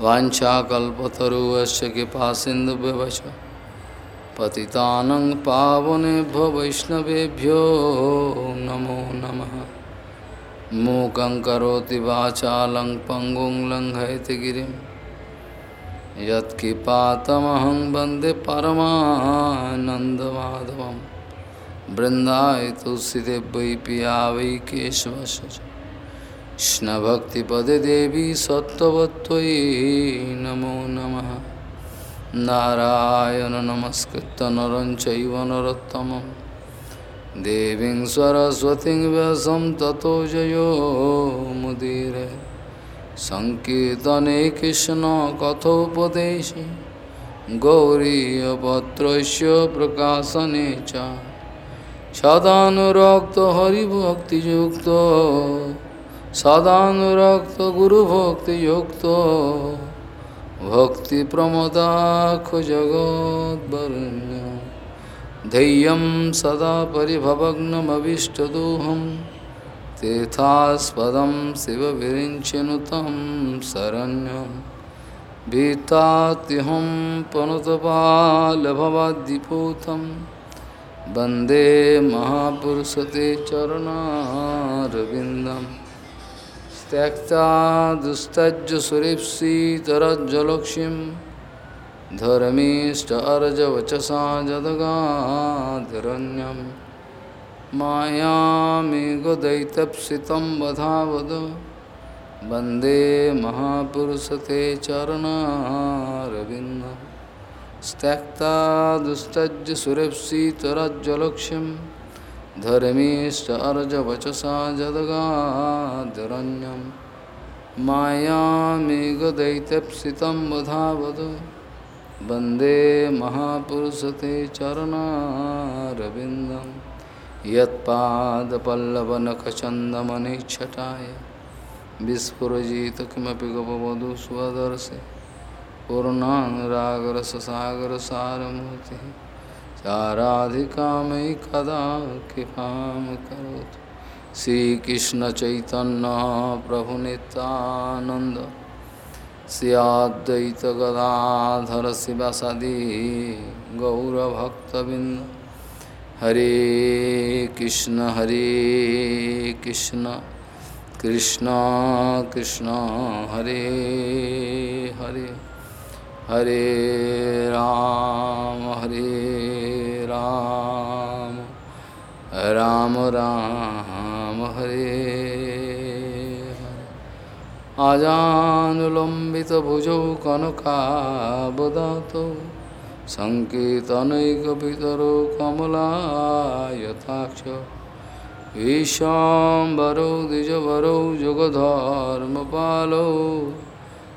वाछाकल्पतरुश्च कृपा सिन्धुव्यवच पतितानं पावनेभ्यो वैष्णवेभ्यो नमो नमः। मूकं करोति वाचालं पङ्गुं लङ्घयति गिरिं। यत्कृपातमहं वंदे परमानन्दमाधवं। बृन्दाय तुलसीदेव वै पिया वै केशवश कृष्णभक्तिपदे देवी सत्त्ववत्त्वयि नमो नमः। नारायण नमस्कृत नरं चैव देवीं सरस्वतीं व्यासं ततो जयो मुदीरे। सङ्कीर्तने कृष्णकथोपदेशे गौरीयपत्रस्य प्रकाशने च। सदानुरक्तहरिभक्तियुक्तो सदानुरक्त गुरुभक्तियुक्त भक्तिप्रमदाख जगद्वरुण्य धैर्यं सदा परिभवग्नमभीष्टदोहं तीर्थास्पदं शिवविरिञ्चनुतं शरण्यं। भीतात्यहं पनुतपालभवाद्दिपूतं। वंदे महापुरुषते चरणारविन्दम्। त्यक्ता दुस्तज्ज सुरेप्सितरज्जलक्ष्मीं धर्मीष्ट अर्जवचसा जदगाधरण्यं मायामेघदैतप्सितं वधावद। वन्दे महापुरुषते चरणारविन्दं। त्यक्ता दुस्तज्ज धर्मीष्ट अर्जवचसा जदगाधरण्यं मायामेघदैत्यप्सितं वधावद। वंदे महापुरुषते चरणारविन्दं। यत्पादपल्लवनखचन्दमनिच्छटाय। विस्फुरजित किमपि गपवधू स्वदर्शे। पूर्णानुरागरससागरसारमूर्तिः। चाराधिका मयि कदा कृपां करोतु। श्रीकृष्णचैतन्य प्रभुनितानन्द श्रियाद्वैतगदाधर शिवसदि गौरभक्तबिन्द हरे कृष्ण हरे कृष्ण। कृष्ण कृष्ण, हरे हरे। हरे राम हरे राम राम राम हरे आजानुलम्बितभुजौ कनकावदातौ सङ्कीर्तनैकपितरो कमलायताक्ष ईशाम्बरौ द्विजवरौ जुगधर्मपालौ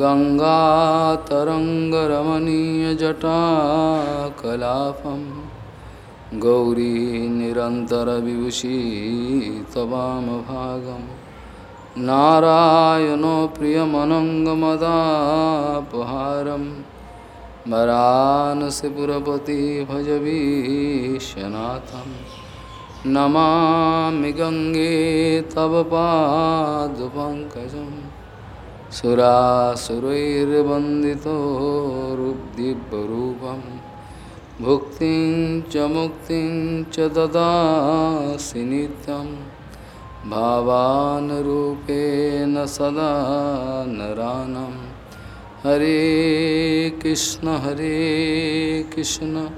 गङ्गातरङ्गरमणीयजटाकलापं गौरी निरन्तरविभूषी तवामभागं नारायणो प्रियमनङ्गमदापहारं वरानसिपुरपति भजवीशनाथं नमामि गङ्गे तव पादपङ्कजम् सुरासुरैर्वन्दितो रूपदीपरूपं भुक्तिं च मुक्तिं च ददासि नित्यं भावानुरूपेण सदा नरानं हरे कृष्ण हरे कृष्ण।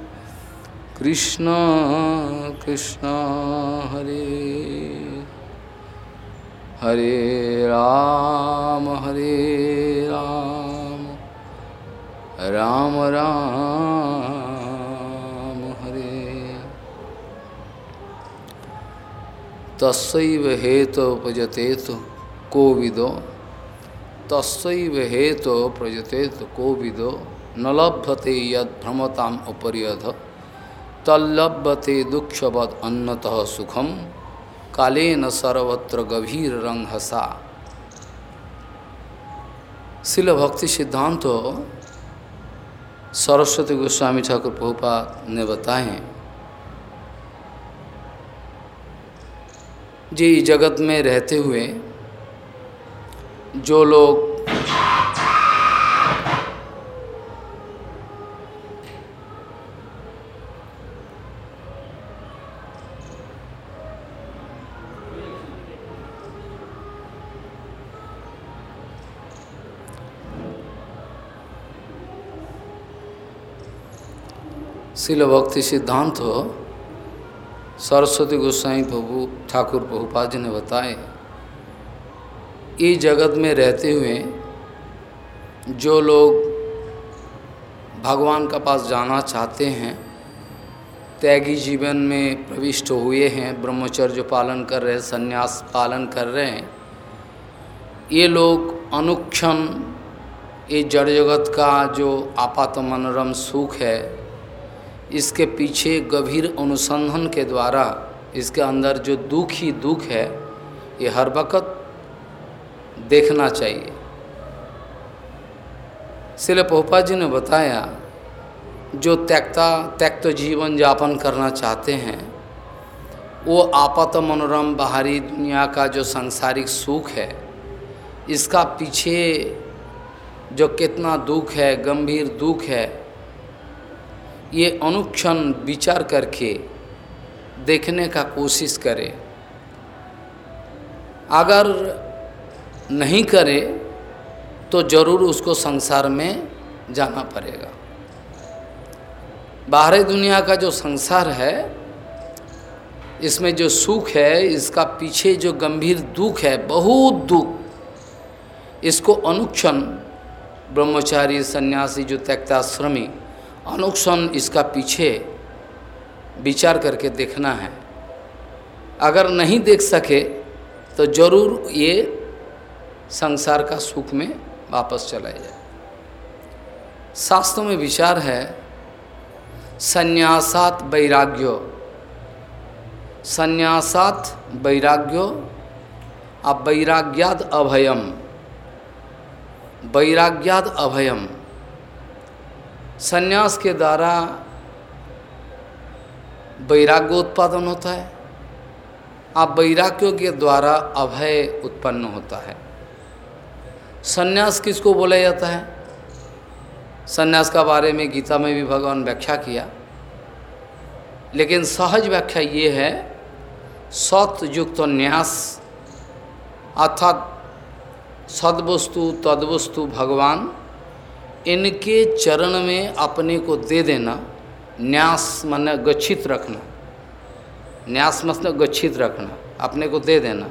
कृष्ण कृष्ण, हरे। हरे राम हरे राम। राम राम हरे। तस्व हेतु भजतेत को विदो तस्व हेतु प्रजतेत को विदो न लभते यद भ्रमताम उपरियध। तल्लभते दुक्षवद अन्नतः सुखम कालेन सर्वत्र गभीर रंग हसा शिल भक्ति सिद्धांत तो सरस्वती गोस्वामी ठाकुर पोपा ने बताए, जी जगत में रहते हुए जो लोग शिल भक्ति सिद्धांत हो, सरस्वती गोस्वाई प्रभु, ठाकुर प्रभुपाद जी ने बताए इस जगत में रहते हुए जो लोग भगवान का पास जाना चाहते हैं, त्यागी जीवन में प्रविष्ट हुए हैं, ब्रह्मचर्य पालन कर रहे हैं, संन्यास पालन कर रहे हैं, ये लोग अनुक्षण, ये जड़ जगत का जो आपात मनोरम सुख है इसके पीछे गंभीर अनुसंधान के द्वारा इसके अंदर जो दुख ही दुख है, ये हर वक्त देखना चाहिए। शिल पोपा जी ने बताया, जो त्यक्ता त्यक्त जीवन यापन करना चाहते हैं, वो आपत मनोरम बाहरी दुनिया का जो सांसारिक सुख है, इसका पीछे जो कितना दुख है, गंभीर दुख है ये अनुक्षण विचार करके देखने का कोशिश करे। अगर नहीं करे तो ज़रूर उसको संसार में जाना पड़ेगा। बाहरी दुनिया का जो संसार है, इसमें जो सुख है, इसका पीछे जो गंभीर दुख है, बहुत दुख, इसको अनुक्षण ब्रह्मचारी, सन्यासी, जो त्यक्ताश्रमी अनुक्षण इसका पीछे विचार करके देखना है। अगर नहीं देख सके तो ज़रूर ये संसार का सुख में वापस चला जाए। शास्त्रों में विचार है, संन्यासात वैराग्यो। संन्यासात वैराग्यो, अब वैराग्याद अभयम। वैराग्याद अभयम। संन्यास के द्वारा वैराग्य उत्पादन होता है। आप वैराग्यों के द्वारा अभय उत्पन्न होता है। संन्यास किसको बोला जाता है? संन्यास का बारे में गीता में भी भगवान व्याख्या किया। लेकिन सहज व्याख्या ये है सतयुक्त न्यास, अर्थात सदवस्तु, तदवस्तु भगवान इनके चरण में अपने को दे देना, न्यास मन गच्छित रखना, न्यास मतलब गच्छित रखना, अपने को दे देना।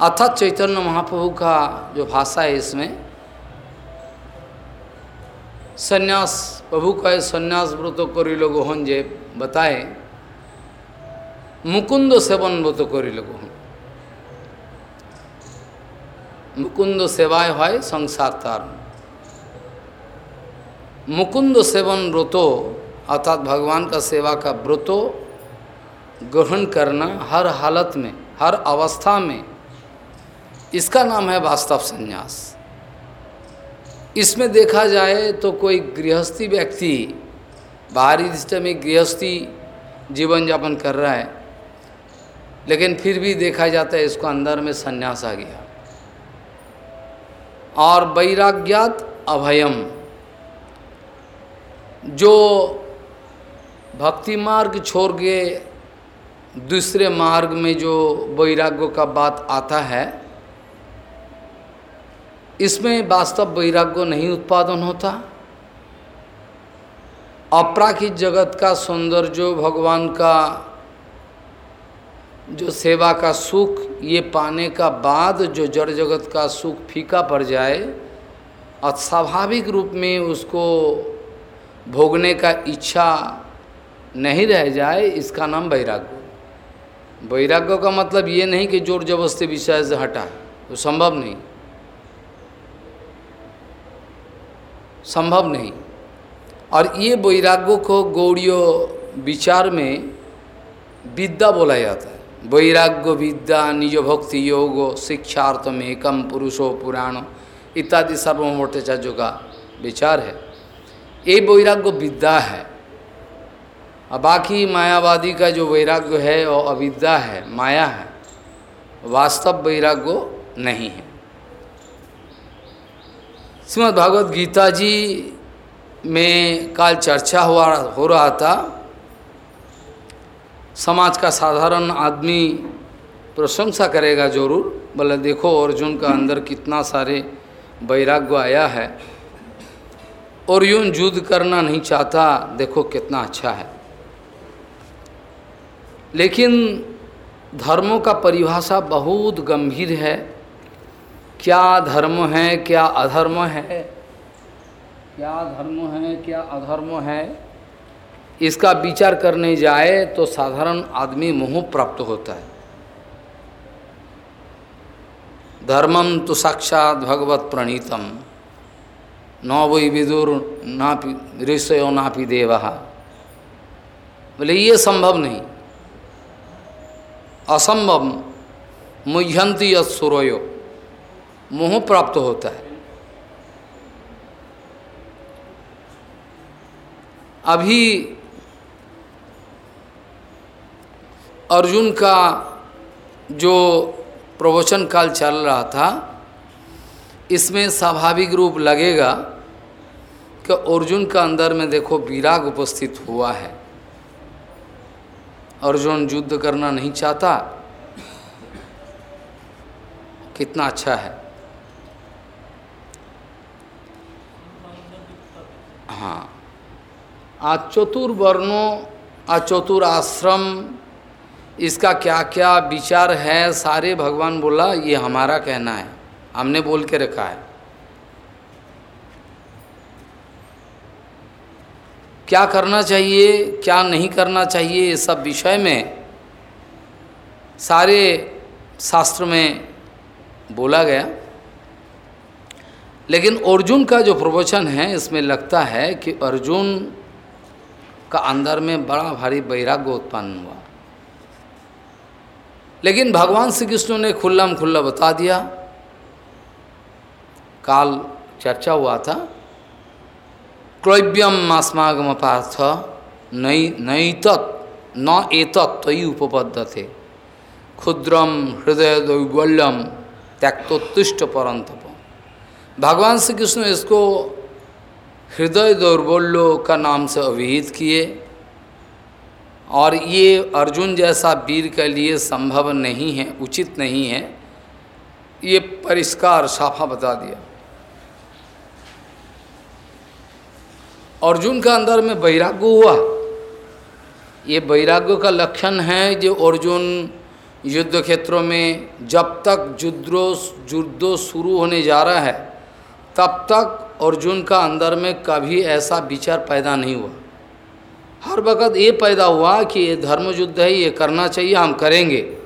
अर्थात चैतन्य महाप्रभु का जो भाषा है इसमें, संन्यास, प्रभु का संन्यास व्रत करी लोग हन जे बताए, मुकुंद सेवन व्रत करी लोग मुकुंद सेवाएँ হয় संसार तार मुकुंद सेवन व्रतो, अर्थात भगवान का सेवा का व्रतो ग्रहण करना हर हालत में, हर अवस्था में। इसका नाम है वास्तव संन्यास। इसमें देखा जाए तो कोई गृहस्थी व्यक्ति, बाहरी दृष्टि में गृहस्थी जीवन यापन कर रहा है, लेकिन फिर भी देखा जाता है इसको अंदर में संन्यास आ गया। और वैराग्यात अभयम। जो भक्ति मार्ग छोड़ के दूसरे मार्ग में जो वैराग्य का बात आता है, इसमें वास्तव वैराग्य नहीं उत्पादन होता। अपराखित जगत का सौंदर्य भगवान का जो सेवा का सुख, ये पाने का बाद जो जड़ जगत का सुख फीका पड़ जाए, और स्वाभाविक रूप में उसको भोगने का इच्छा नहीं रह जाए, इसका नाम वैराग्य। वैराग्य का मतलब ये नहीं कि ज़ोर जबरस्ती विषय से हटा वो संभव नहीं। संभव नहीं। और ये वैराग्य को गौड़ियों विचार में विद्या बोला जाता है। वैराग्य विद्या, निज भक्ति योग शिक्षार्थ में एकम पुरुषो पुराण, इत्यादि सर्वमूर्ताचार्यों का विचार है। ये वैराग्य विद्या है। और बाकी मायावादी का जो वैराग्य है वो अविद्या है, माया है, वास्तव वैराग्य नहीं है। श्रीमद भागवत गीता जी में काल चर्चा हुआ, हो रहा था। समाज का साधारण आदमी प्रशंसा करेगा ज़रूर, बोले देखो अर्जुन का अंदर कितना सारे वैराग्य आया है। और यून युद्ध करना नहीं चाहता, देखो कितना अच्छा है। लेकिन धर्मों का परिभाषा बहुत गंभीर है। क्या धर्म है, क्या अधर्म है? क्या धर्म है, क्या अधर्म है? इसका विचार करने जाए तो साधारण आदमी मोह प्राप्त होता है। धर्मम तो साक्षात भगवत प्रणीतम। न वही विदुर नापि ऋषयो नापि देव। बोले, ये संभव नहीं। असंभव मुह्यंती यत्सुरयो मोह प्राप्त होता है। अभी अर्जुन का जो प्रवचन काल चल रहा था, इसमें स्वाभाविक रूप लगेगा कि अर्जुन का अंदर में देखो विराग उपस्थित हुआ है। अर्जुन युद्ध करना नहीं चाहता। कितना अच्छा है। हाँ। आज चतुर्वर्णों आज चतुर आश्रम, इसका क्या क्या विचार है, सारे भगवान बोला, ये हमारा कहना है। हमने बोल के रखा है। क्या करना चाहिए, क्या नहीं करना चाहिए, ये सब विषय में सारे शास्त्र में बोला गया। लेकिन अर्जुन का जो प्रवचन है, इसमें लगता है कि अर्जुन का अंदर में बड़ा भारी वैराग्य उत्पन्न हुआ। लेकिन भगवान श्री कृष्ण ने खुल्लम खुल्ला बता दिया। काल चर्चा हुआ था। क्लैव्यम आस्मागम पार्थ नई नई तत् न एतत् तयि उपपद्यते। क्षुद्रम हृदय दैवल्यम त्यक्तोत्तिष्ट परंतप भगवान श्री कृष्ण इसको हृदय दौर्बल्य का नाम से अभिहित किए, और ये अर्जुन जैसा वीर के लिए संभव नहीं है, उचित नहीं है, ये परिष्कार साफा बता दिया। अर्जुन का अंदर में वैराग्य हुआ। ये वैराग्य का लक्षण है जो अर्जुन युद्ध क्षेत्रों में जब तक युद्धो युद्धो शुरू होने जा रहा है, तब तक अर्जुन का अंदर में कभी ऐसा विचार पैदा नहीं हुआ। हर वक्त ये पैदा हुआ कि ये धर्म युद्ध है, ये करना चाहिए, हम करेंगे।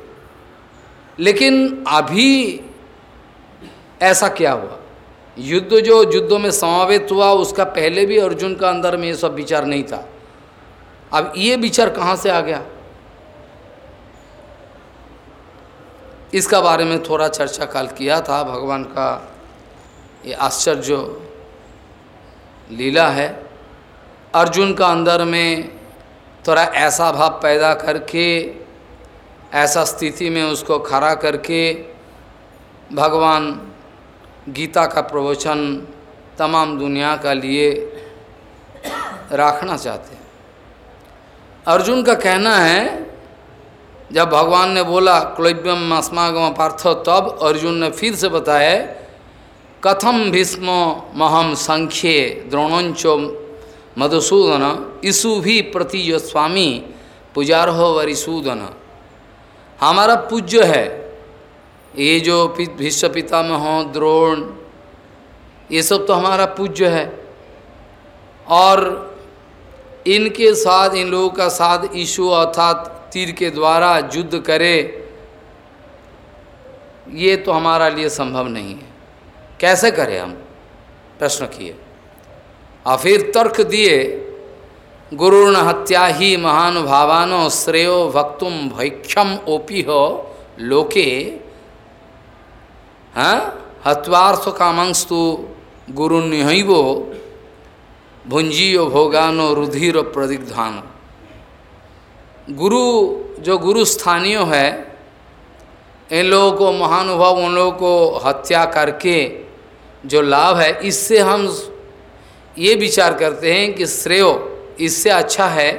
लेकिन अभी ऐसा क्या हुआ? युद्ध जो युद्धों में समावेत हुआ, उसका पहले भी अर्जुन का अंदर में ये सब विचार नहीं था। अब ये विचार कहाँ से आ गया? इसका बारे में थोड़ा चर्चा काल किया था, भगवान का ये आश्चर्य लीला है। अर्जुन का अंदर में थोड़ा ऐसा भाव पैदा करके, ऐसा स्थिति में उसको खड़ा करके, भगवान गीता का प्रवचन तमाम दुनिया का लिए रखना चाहते हैं। अर्जुन का कहना है, जब भगवान ने बोला क्लैव्यम अस्मागम पार्थ, तब अर्जुन ने फिर से बताया, कथम भीष्म महम संख्ये द्रोणोंचो मधुसूदन ईसु भी प्रति जो स्वामी पुजार हो वरिसूदन। हमारा पूज्य है। ये जो भीष्म पितामह द्रोण, ये सब तो हमारा पूज्य है। और इनके साथ, इन लोगों का साथ ईशु अर्थात तीर के द्वारा युद्ध करे, ये तो हमारा लिए संभव नहीं है। कैसे करें हम? प्रश्न किए। और फिर तर्क दिए गुरुण हत्या ही महानुभावानो श्रेयो भक्तुम भैक्षम ओपी हो लोके हाँ? हत्वार्थ कामंस्तु गुरु निहैवो, भुंजियो भोगानो रुधिर प्रदिग्धान। गुरु, जो गुरु स्थानीय है, इन लोगों को महानुभव उन लोगों को हत्या करके जो लाभ है, इससे हम ये विचार करते हैं कि श्रेय, इससे अच्छा है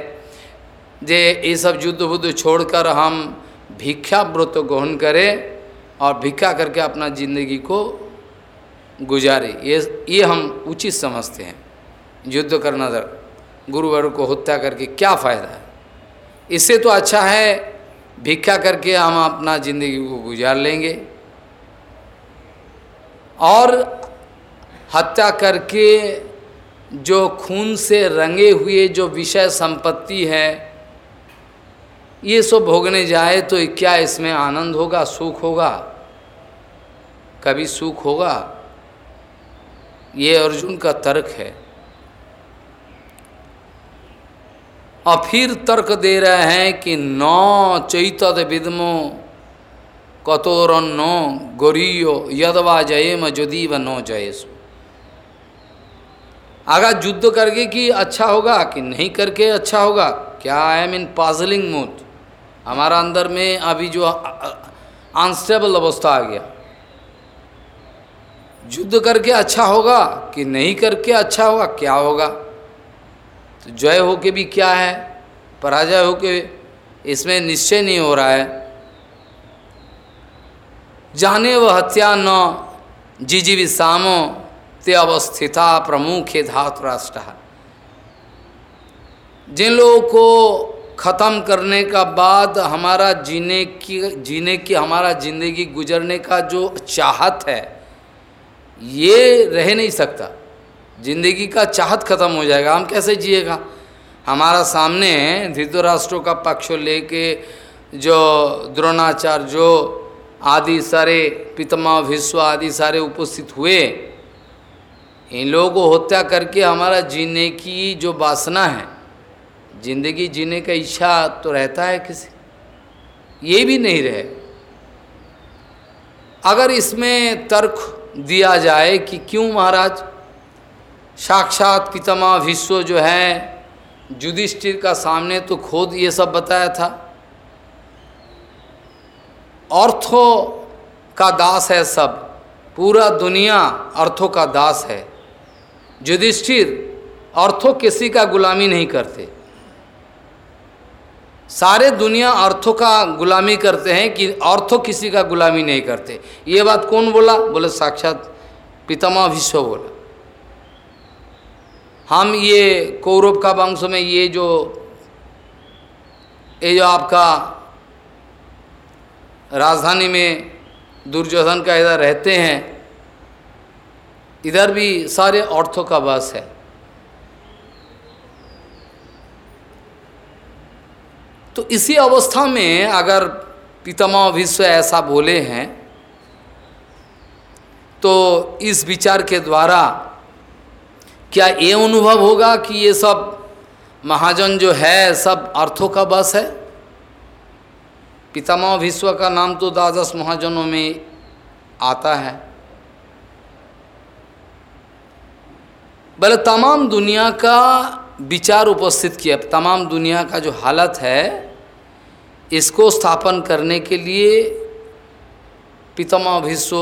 जे ये सब युद्ध बुद्ध छोड़कर हम भिक्षा व्रत ग्रहण करें। और भिक्षा करके अपना ज़िंदगी को गुजारे। ये ये हम उचित समझते हैं। युद्ध करना दर गुरुवर को हत्या करके क्या फ़ायदा है? इससे तो अच्छा है भिक्षा करके हम अपना ज़िंदगी को गुजार लेंगे। और हत्या करके जो खून से रंगे हुए जो विषय संपत्ति है ये सब भोगने जाए तो क्या इसमें आनंद होगा, सुख होगा? कभी सुख होगा? ये अर्जुन का तर्क है। और फिर तर्क दे रहे हैं कि नौ चैतद विदमो कतोर कतोरन्नो गोरियो यदवा जयेम जदीव नो जयसु। अगर युद्ध करके कि अच्छा होगा कि नहीं करके अच्छा होगा? क्या आई एम इन पाजलिंग मूड हमारा अंदर में अभी जो अनस्टेबल अवस्था आ गया। युद्ध करके अच्छा होगा कि नहीं करके अच्छा होगा, क्या होगा? तो जय हो के भी क्या है? पराजय हो के इसमें निश्चय नहीं हो रहा है। जाने व हत्या न, जिजीवी सामो ते अवस्थिता प्रमुख धातु राष्ट्र जिन लोगों को ख़त्म करने का बाद हमारा जीने की जीने की, हमारा ज़िंदगी गुजरने का जो चाहत है, ये रह नहीं सकता। ज़िंदगी का चाहत खत्म हो जाएगा। हम कैसे जिएगा? हमारा सामने धृतराष्ट्रों का पक्ष लेके जो द्रोणाचार्य, जो आदि सारे पितमा विश्व आदि सारे उपस्थित हुए, इन लोगों को हत्या करके हमारा जीने की जो वासना है ज़िंदगी जीने का इच्छा तो रहता है किसी। ये भी नहीं रहे। अगर इसमें तर्क दिया जाए कि क्यों महाराज, साक्षात पितामह विश्व जो है, युधिष्ठिर का सामने तो खुद ये सब बताया था। अर्थों का दास है सब, पूरा दुनिया अर्थों का दास है। युधिष्ठिर अर्थों किसी का गुलामी नहीं करते। सारे दुनिया अर्थों का गुलामी करते हैं कि अर्थों किसी का गुलामी नहीं करते। ये बात कौन बोला? बोले, साक्षात पितामह विश्व बोला। हम ये कौरव का वंश में ये जो ये जो आपका राजधानी में दुर्योधन का इधर रहते हैं, इधर भी सारे अर्थों का बस है। तो इसी अवस्था में अगर पितामह विश्व ऐसा बोले हैं तो इस विचार के द्वारा क्या ये अनुभव होगा कि ये सब महाजन जो है, सब अर्थों का बस है? पितामह विश्व का नाम तो द्वादश महाजनों में आता है। बोले तमाम दुनिया का विचार उपस्थित किया। तमाम दुनिया का जो हालत है, इसको स्थापन करने के लिए पितामह भीष्म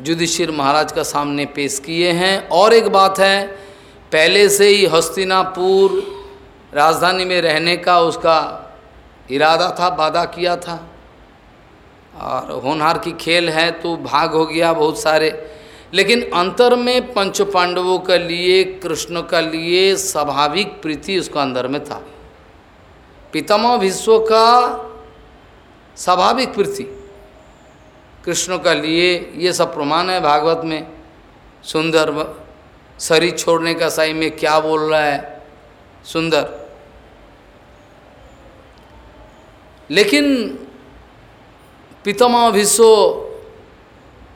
युधिष्ठिर महाराज का सामने पेश किए हैं। और एक बात है, पहले से ही हस्तिनापुर राजधानी में रहने का उसका इरादा था, वादा किया था। और होनहार की खेल है तो भाग हो गया बहुत सारे लेकिन अंतर में पंच पांडवों के लिए, कृष्ण का लिए, स्वाभाविक प्रीति उसको अंदर में था। पितामह विश्व का स्वाभाविक प्रीति, कृष्ण का लिए, ये सब प्रमाण है भागवत में। सुंदर शरीर छोड़ने का साई में क्या बोल रहा है? सुंदर। लेकिन पितामह विश्व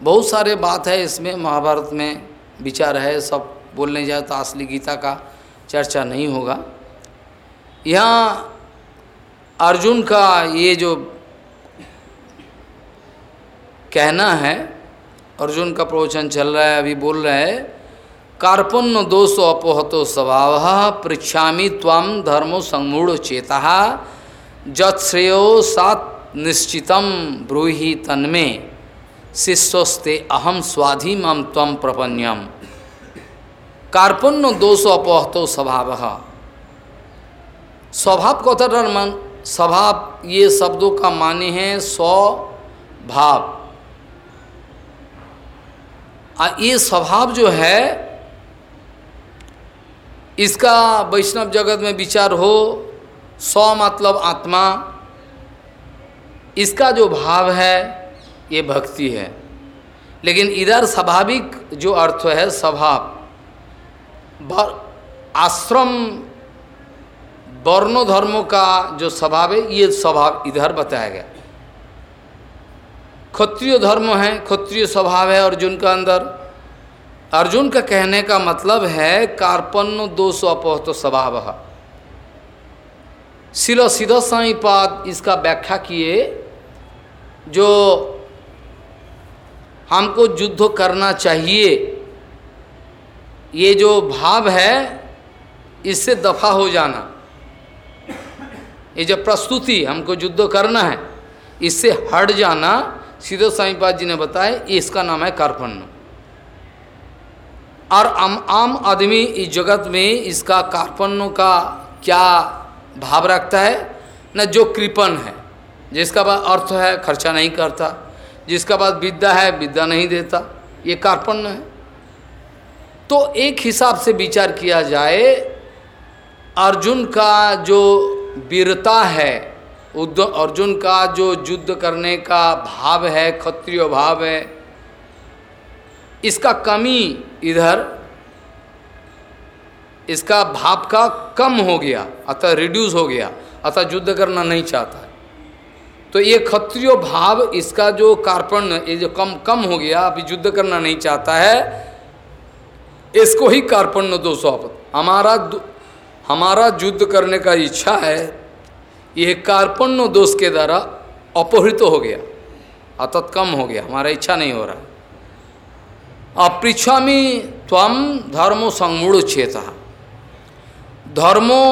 बहुत सारे बात है इसमें, महाभारत में विचार है, सब बोलने जाए तो असली गीता का चर्चा नहीं होगा। यहाँ अर्जुन का ये जो कहना है, अर्जुन का प्रवचन चल रहा है, अभी बोल रहे हैं, कार्पण्य दोष अपोहतो स्वभाव पृछा ताम धर्मो संगूढ़ चेता, जत्श्रेयो सात निश्चितम ब्रूही तन्मे। शिष्यस्ते अहम स्वाधि मम तम प्रपन्यम। कार्पण्य दोष अपहतो स्वभाव। स्वभाव कथर मन स्वभाव ये शब्दों का माने हैं, स्वभाव। आ, ये स्वभाव जो है, इसका वैष्णव जगत में विचार हो, स्व मतलब आत्मा। इसका जो भाव है ये भक्ति है। लेकिन इधर स्वाभाविक जो अर्थ है स्वभाव आश्रम, वर्णो धर्मों का जो स्वभाव है, ये स्वभाव इधर बताया गया। क्षत्रिय धर्म है, क्षत्रिय स्वभाव है, अर्जुन का अंदर। अर्जुन का कहने का मतलब है, कार्पण्य दोष अपहत स्वभाव। शिल साई पाद इसका व्याख्या किए, जो हमको युद्ध करना चाहिए। ये जो भाव है, इससे दफ़ा हो जाना। ये जो प्रस्तुति, हमको युद्ध करना है, इससे हट जाना। सीधो साईपाद जी ने बताया इसका नाम है कार्पण्य। और आम आम आदमी इस जगत में इसका कार्पण्य का क्या भाव रखता है? न जो कृपण है, जिसका अर्थ है, खर्चा नहीं करता। जिसका पास विद्या है, विद्या नहीं देता। ये कार्पण्य है। तो एक हिसाब से विचार किया जाए, अर्जुन का जो वीरता है अर्जुन का जो युद्ध करने का भाव है, क्षत्रिय भाव है, इसका कमी इधर, इसका भाव का कम हो गया, अतः रिड्यूस हो गया, अतः युद्ध करना नहीं चाहता। तो ये क्षत्रिय भाव इसका जो कार्पण्य ये जो कम कम हो गया, अभी युद्ध करना नहीं चाहता है, इसको ही कार्पण्य दोष हमारा हमारा युद्ध करने का इच्छा है यह कार्पण्य दोष के द्वारा अपहृत हो गया, अतत कम हो गया, हमारा इच्छा नहीं हो रहा। अपृछामी तम धर्मो संगूढ़ चेता। धर्मो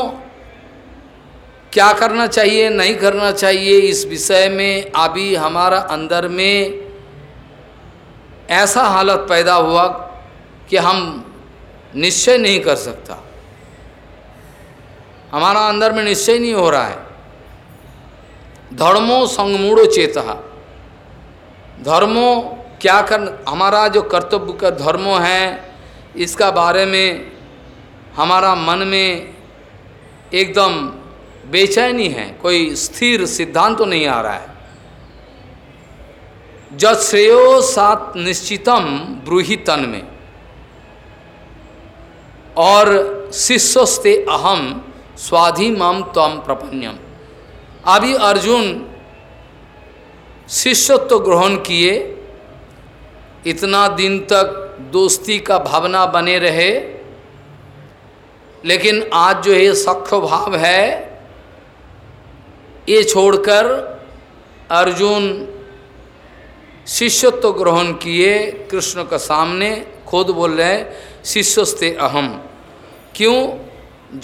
क्या करना चाहिए, नहीं करना चाहिए, इस विषय में अभी हमारा अंदर में ऐसा हालत पैदा हुआ कि हम निश्चय नहीं कर सकता। हमारा अंदर में निश्चय नहीं हो रहा है। धर्मो संगमूढ़ो चेता। धर्मो क्या कर हमारा जो कर्तव्य का धर्मो है, इसका बारे में हमारा मन में एकदम बेचैनी है, कोई स्थिर सिद्धांत तो नहीं आ रहा है। जब श्रेयो सात निश्चितम ब्रूही तन में। और शिष्यस्ते अहम स्वाधि मम तम प्रपन्यम। अभी अर्जुन शिष्यत्व ग्रहण किए, इतना दिन तक दोस्ती का भावना बने रहे, लेकिन आज जो ये सख्य भाव है ये छोड़कर अर्जुन शिष्यत्व ग्रहण किए कृष्ण के सामने, खुद बोल रहे हैं, शिष्यस्ते अहम। क्यों?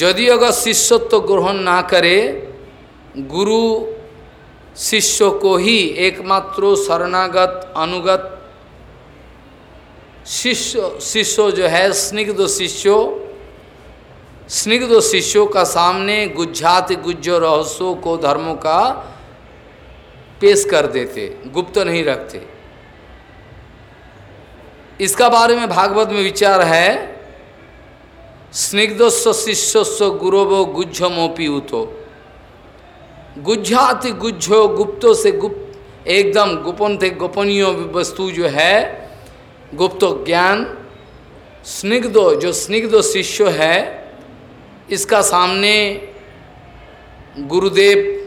यदि अगर शिष्यत्व ग्रहण ना करे, गुरु शिष्य को ही एकमात्र शरणागत, अनुगत शिष्य शिष्य जो है, स्निग्ध शिष्यों स्निग्ध शिष्यों का सामने गुज्जात गुज्जो रहस्यों को धर्मों का पेश कर देते, गुप्त नहीं रखते। इसका बारे में भागवत में विचार है, स्निग्धस्व शिष्यस्व गुरोवो गुज्जमोपी उतो गुज्जाति गुज्जो गुप्तो से गुप्त, एकदम गोपन थे गोपनीय वस्तु जो है, गुप्त ज्ञान, स्निग्धो, जो स्निग्ध शिष्य है इसका सामने गुरुदेव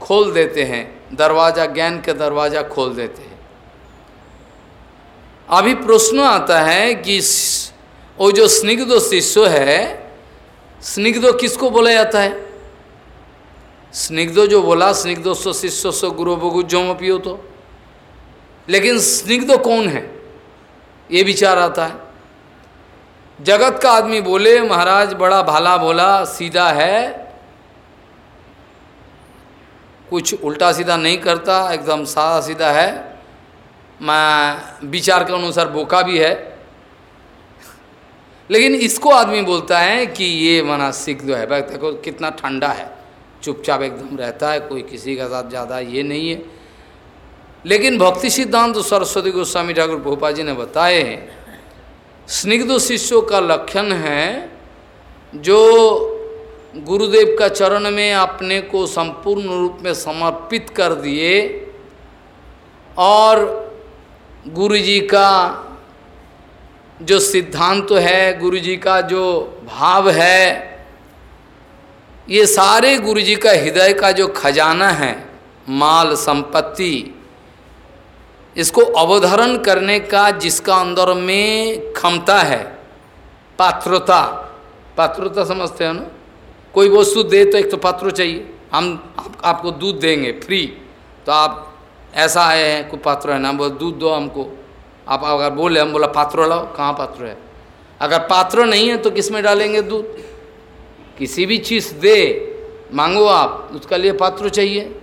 खोल देते हैं, दरवाज़ा, ज्ञान का दरवाज़ा खोल देते हैं। अभी प्रश्न आता है कि वो जो स्निग्ध शिष्य है, स्निग्धो किसको बोला जाता है? स्निग्धो जो बोला, स्निग्धो सो शिष्य सो गुरु बगु जोम पियो तो। लेकिन स्निग्धो कौन है? ये विचार आता है। जगत का आदमी बोले, महाराज, बड़ा भाला बोला, सीधा है। कुछ उल्टा सीधा नहीं करता, एकदम सादा सीधा है। मैं विचार के अनुसार बोका भी है। लेकिन इसको आदमी बोलता है कि ये मना सिख जो है, भाई, देखो, कितना ठंडा है। चुपचाप एकदम रहता है, कोई किसी का साथ ज़्यादा ये नहीं है। लेकिन भक्ति सिद्धांत सरस्वती गोस्वामी ठाकुर भोपाल जी ने बताए हैं स्निग्ध शिष्यों का लक्षण है, जो गुरुदेव का चरण में अपने को संपूर्ण रूप में समर्पित कर दिए और गुरु जी का जो सिद्धांत तो है गुरु जी का जो भाव है, ये सारे गुरु जी का हृदय का जो खजाना है, माल, संपत्ति इसको अवधारण करने का जिसका अंदर में क्षमता है पात्रता। पात्रता समझते हो ना? कोई वस्तु दे तो एक तो पात्र चाहिए। हम आप, आपको दूध देंगे फ्री तो आप ऐसा आए हैं कोई पात्र है ना? बोल दूध दो हमको। आप अगर बोले हम बोला पात्र लाओ। कहाँ पात्र है? अगर पात्र नहीं है तो किसमें डालेंगे दूध? किसी भी चीज़ दे मांगो आप उसका लिए पात्र चाहिए।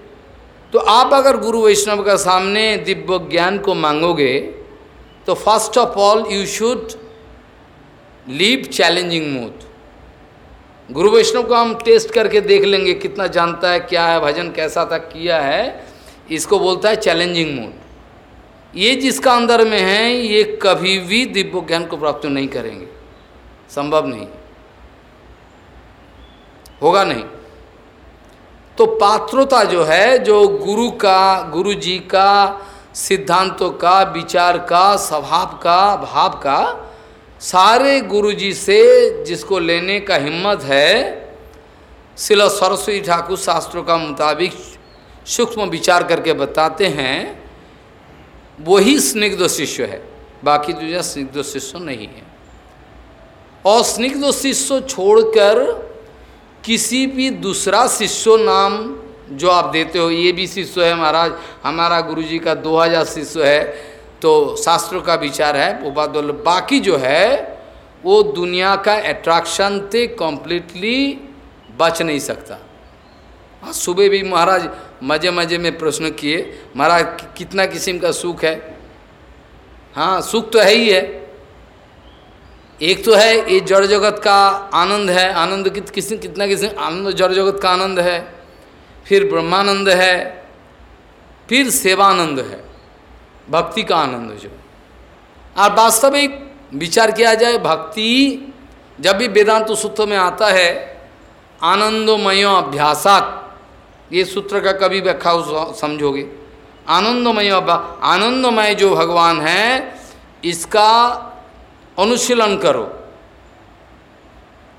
तो आप अगर गुरु वैष्णव का सामने दिव्य ज्ञान को मांगोगे तो first of all you should leave challenging mood guru Vaishnav को हम टेस्ट करके देख लेंगे कितना जानता है, क्या है, भजन कैसा था, किया है, इसको बोलता है चैलेंजिंग मूड ये जिसका अंदर में है, ये कभी भी दिव्य ज्ञान को प्राप्त नहीं करेंगे। संभव नहीं। होगा नहीं। तो पात्रता जो है, जो गुरु का गुरु जी का, सिद्धांतों का, विचार का, स्वभाव का, भाव का, सारे गुरु जी से जिसको लेने का हिम्मत है, शिला सरस्वती ठाकुर शास्त्रों का मुताबिक सूक्ष्म विचार करके बताते हैं, वही स्निग्ध शिष्य है। बाकी दूसरा स्निग्ध शिष्य नहीं है। और स्निग्ध शिष्य छोड़कर किसी भी दूसरा शिष्य नाम जो आप देते हो, ये भी शिष्य है महाराज। हमारा गुरु जी का 2000 शिष्य है तो शास्त्रों का विचार है, वो बात बाकी जो है, वो दुनिया का अट्रैक्शन से कम्प्लीटली बच नहीं सकता। आज सुबह भी महाराज, मज़े मज़े में प्रश्न किए, महाराज कितना किस्म का सुख है? हाँ सुख तो है ही है। एक तो है, ये जड़ जगत का आनंद है। आनंद कित, किसी, कितना किसी, आनंद जड़ जगत का आनंद है। फिर ब्रह्मानंद है, फिर सेवानंद है, भक्ति का आनंद जो। और वास्तविक विचार किया जाए, भक्ति जब भी वेदांत सूत्र में आता है, आनंदमय अभ्यासात, ये सूत्र का कभी व्याख्या समझोगे। आनंदमय आनंदमय जो भगवान है, इसका अनुशीलन करो।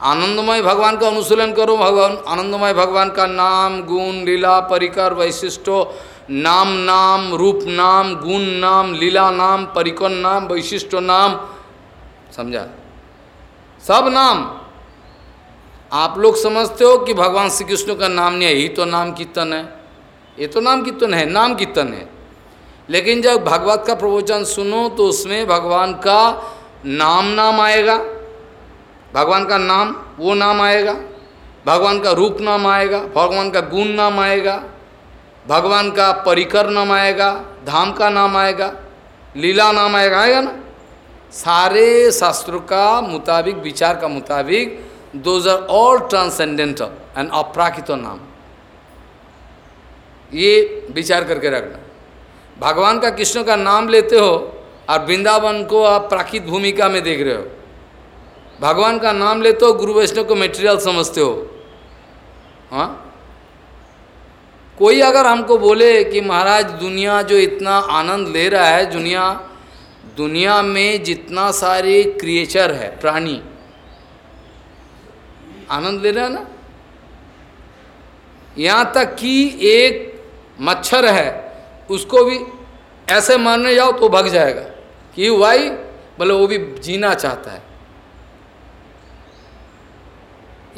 आनंदमय भगवान का अनुशीलन करो, भगवान, आनंदमय भगवान का नाम, गुण, लीला, परिकर, वैशिष्टो, नाम नाम, रूप, नाम, गुण, नाम, लीला नाम, परिकर नाम, वैशिष्ट नाम, समझा? सब नाम। आप लोग समझते हो कि भगवान श्री कृष्ण का नाम नहीं है, यही तो नाम कीर्तन है। ये तो नाम कीर्तन है, नाम कीर्तन है। लेकिन जब भगवत का प्रवचन सुनो तो उसमें भगवान का नाम नाम आएगा। भगवान का नाम, वो नाम आएगा। भगवान का रूप नाम आएगा। भगवान का गुण नाम आएगा। भगवान का परिकर नाम आएगा। धाम का नाम आएगा। लीला नाम आएगा आएगा ना? सारे शास्त्रों का मुताबिक, विचार का मुताबिक, Those are all transcendental and aprakita nam. ये विचार करके रखना। भगवान का कृष्ण का नाम लेते हो और वृंदावन को आप प्राकृत भूमिका में देख रहे हो। भगवान का नाम लेते हो, गुरु वैष्णव को मेटेरियल समझते हो। हाँ? कोई अगर हमको बोले कि महाराज, दुनिया जो इतना आनंद ले रहा है, दुनिया दुनिया में जितना सारे क्रिएचर है, प्राणी, आनंद ले रहा है ना? यहाँ तक कि एक मच्छर है, उसको भी ऐसे मारने जाओ तो भग जाएगा। कि वाई? बोले, वो भी जीना चाहता है।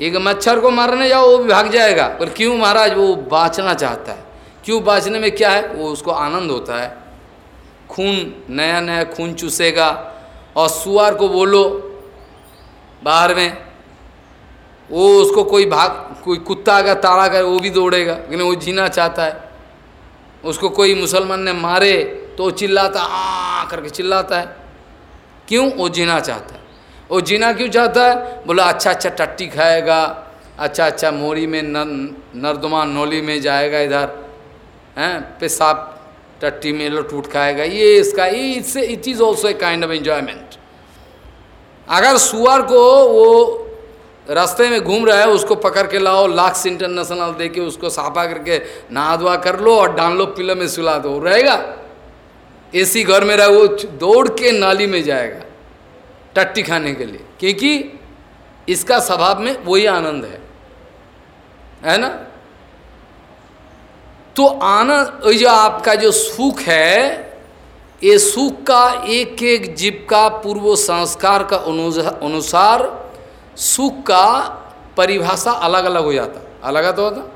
एक मच्छर को मारने जाओ, वो भी भाग जाएगा। पर क्यों महाराज? वो बाँचना चाहता है। क्यों बाँचने में क्या है? वो उसको आनंद होता है। खून, नया नया खून चूसेगा और सुअर को बोलो बाहर में, वो उसको कोई भाग, कोई कुत्ता अगर ताड़ा करे वो भी दौड़ेगा। लेकिन वो जीना चाहता है। उसको कोई मुसलमान ने मारे तो वो चिल्लाता, आ, करके चिल्लाता है। क्यों? वो जीना चाहता है। वो जीना क्यों चाहता है? बोला अच्छा अच्छा टट्टी खाएगा। अच्छा अच्छा मोरी में नर्दमा नोली में जाएगा इधर। हैं? पेशाब टट्टी में लो टूट खाएगा। ये इसका, ये इससे it is also a kind of enjoyment अगर सुअर को वो रास्ते में घूम रहा है, उसको पकड़ के लाओ, लाक्स इंटरनेशनल दे के उसको साफा करके नहा धुआ कर लो और डाल लो पिलो में सुला दो। रहेगा? एसी घर में रहा वो दौड़ के नाली में जाएगा, टट्टी खाने के लिए। क्योंकि इसका स्वभाव में वही आनंद है। है ना? तो आनंद जो आपका जो सुख है, ये सुख का एक एक जीव का पूर्व संस्कार का अनुसार सुख का परिभाषा अलग अलग हो जाता। अलग तो होता।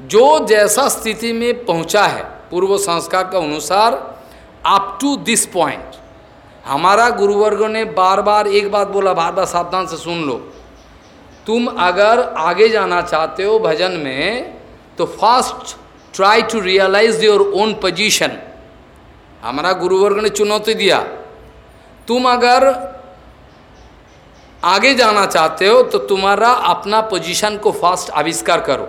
जो जैसा स्थिति में पहुँचा है पूर्व संस्कार का अनुसार अप टू दिस पॉइंट हमारा गुरुवर्ग ने बार बार एक बात बोला बार बार सावधान से सुन लो। तुम अगर आगे जाना चाहते हो भजन में तो first try to realise your own position हमारा गुरुवर्ग ने चुनौती दिया। तुम अगर आगे जाना चाहते हो तो तुम्हारा अपना पोजीशन को फ़र्स्ट आविष्कार करो।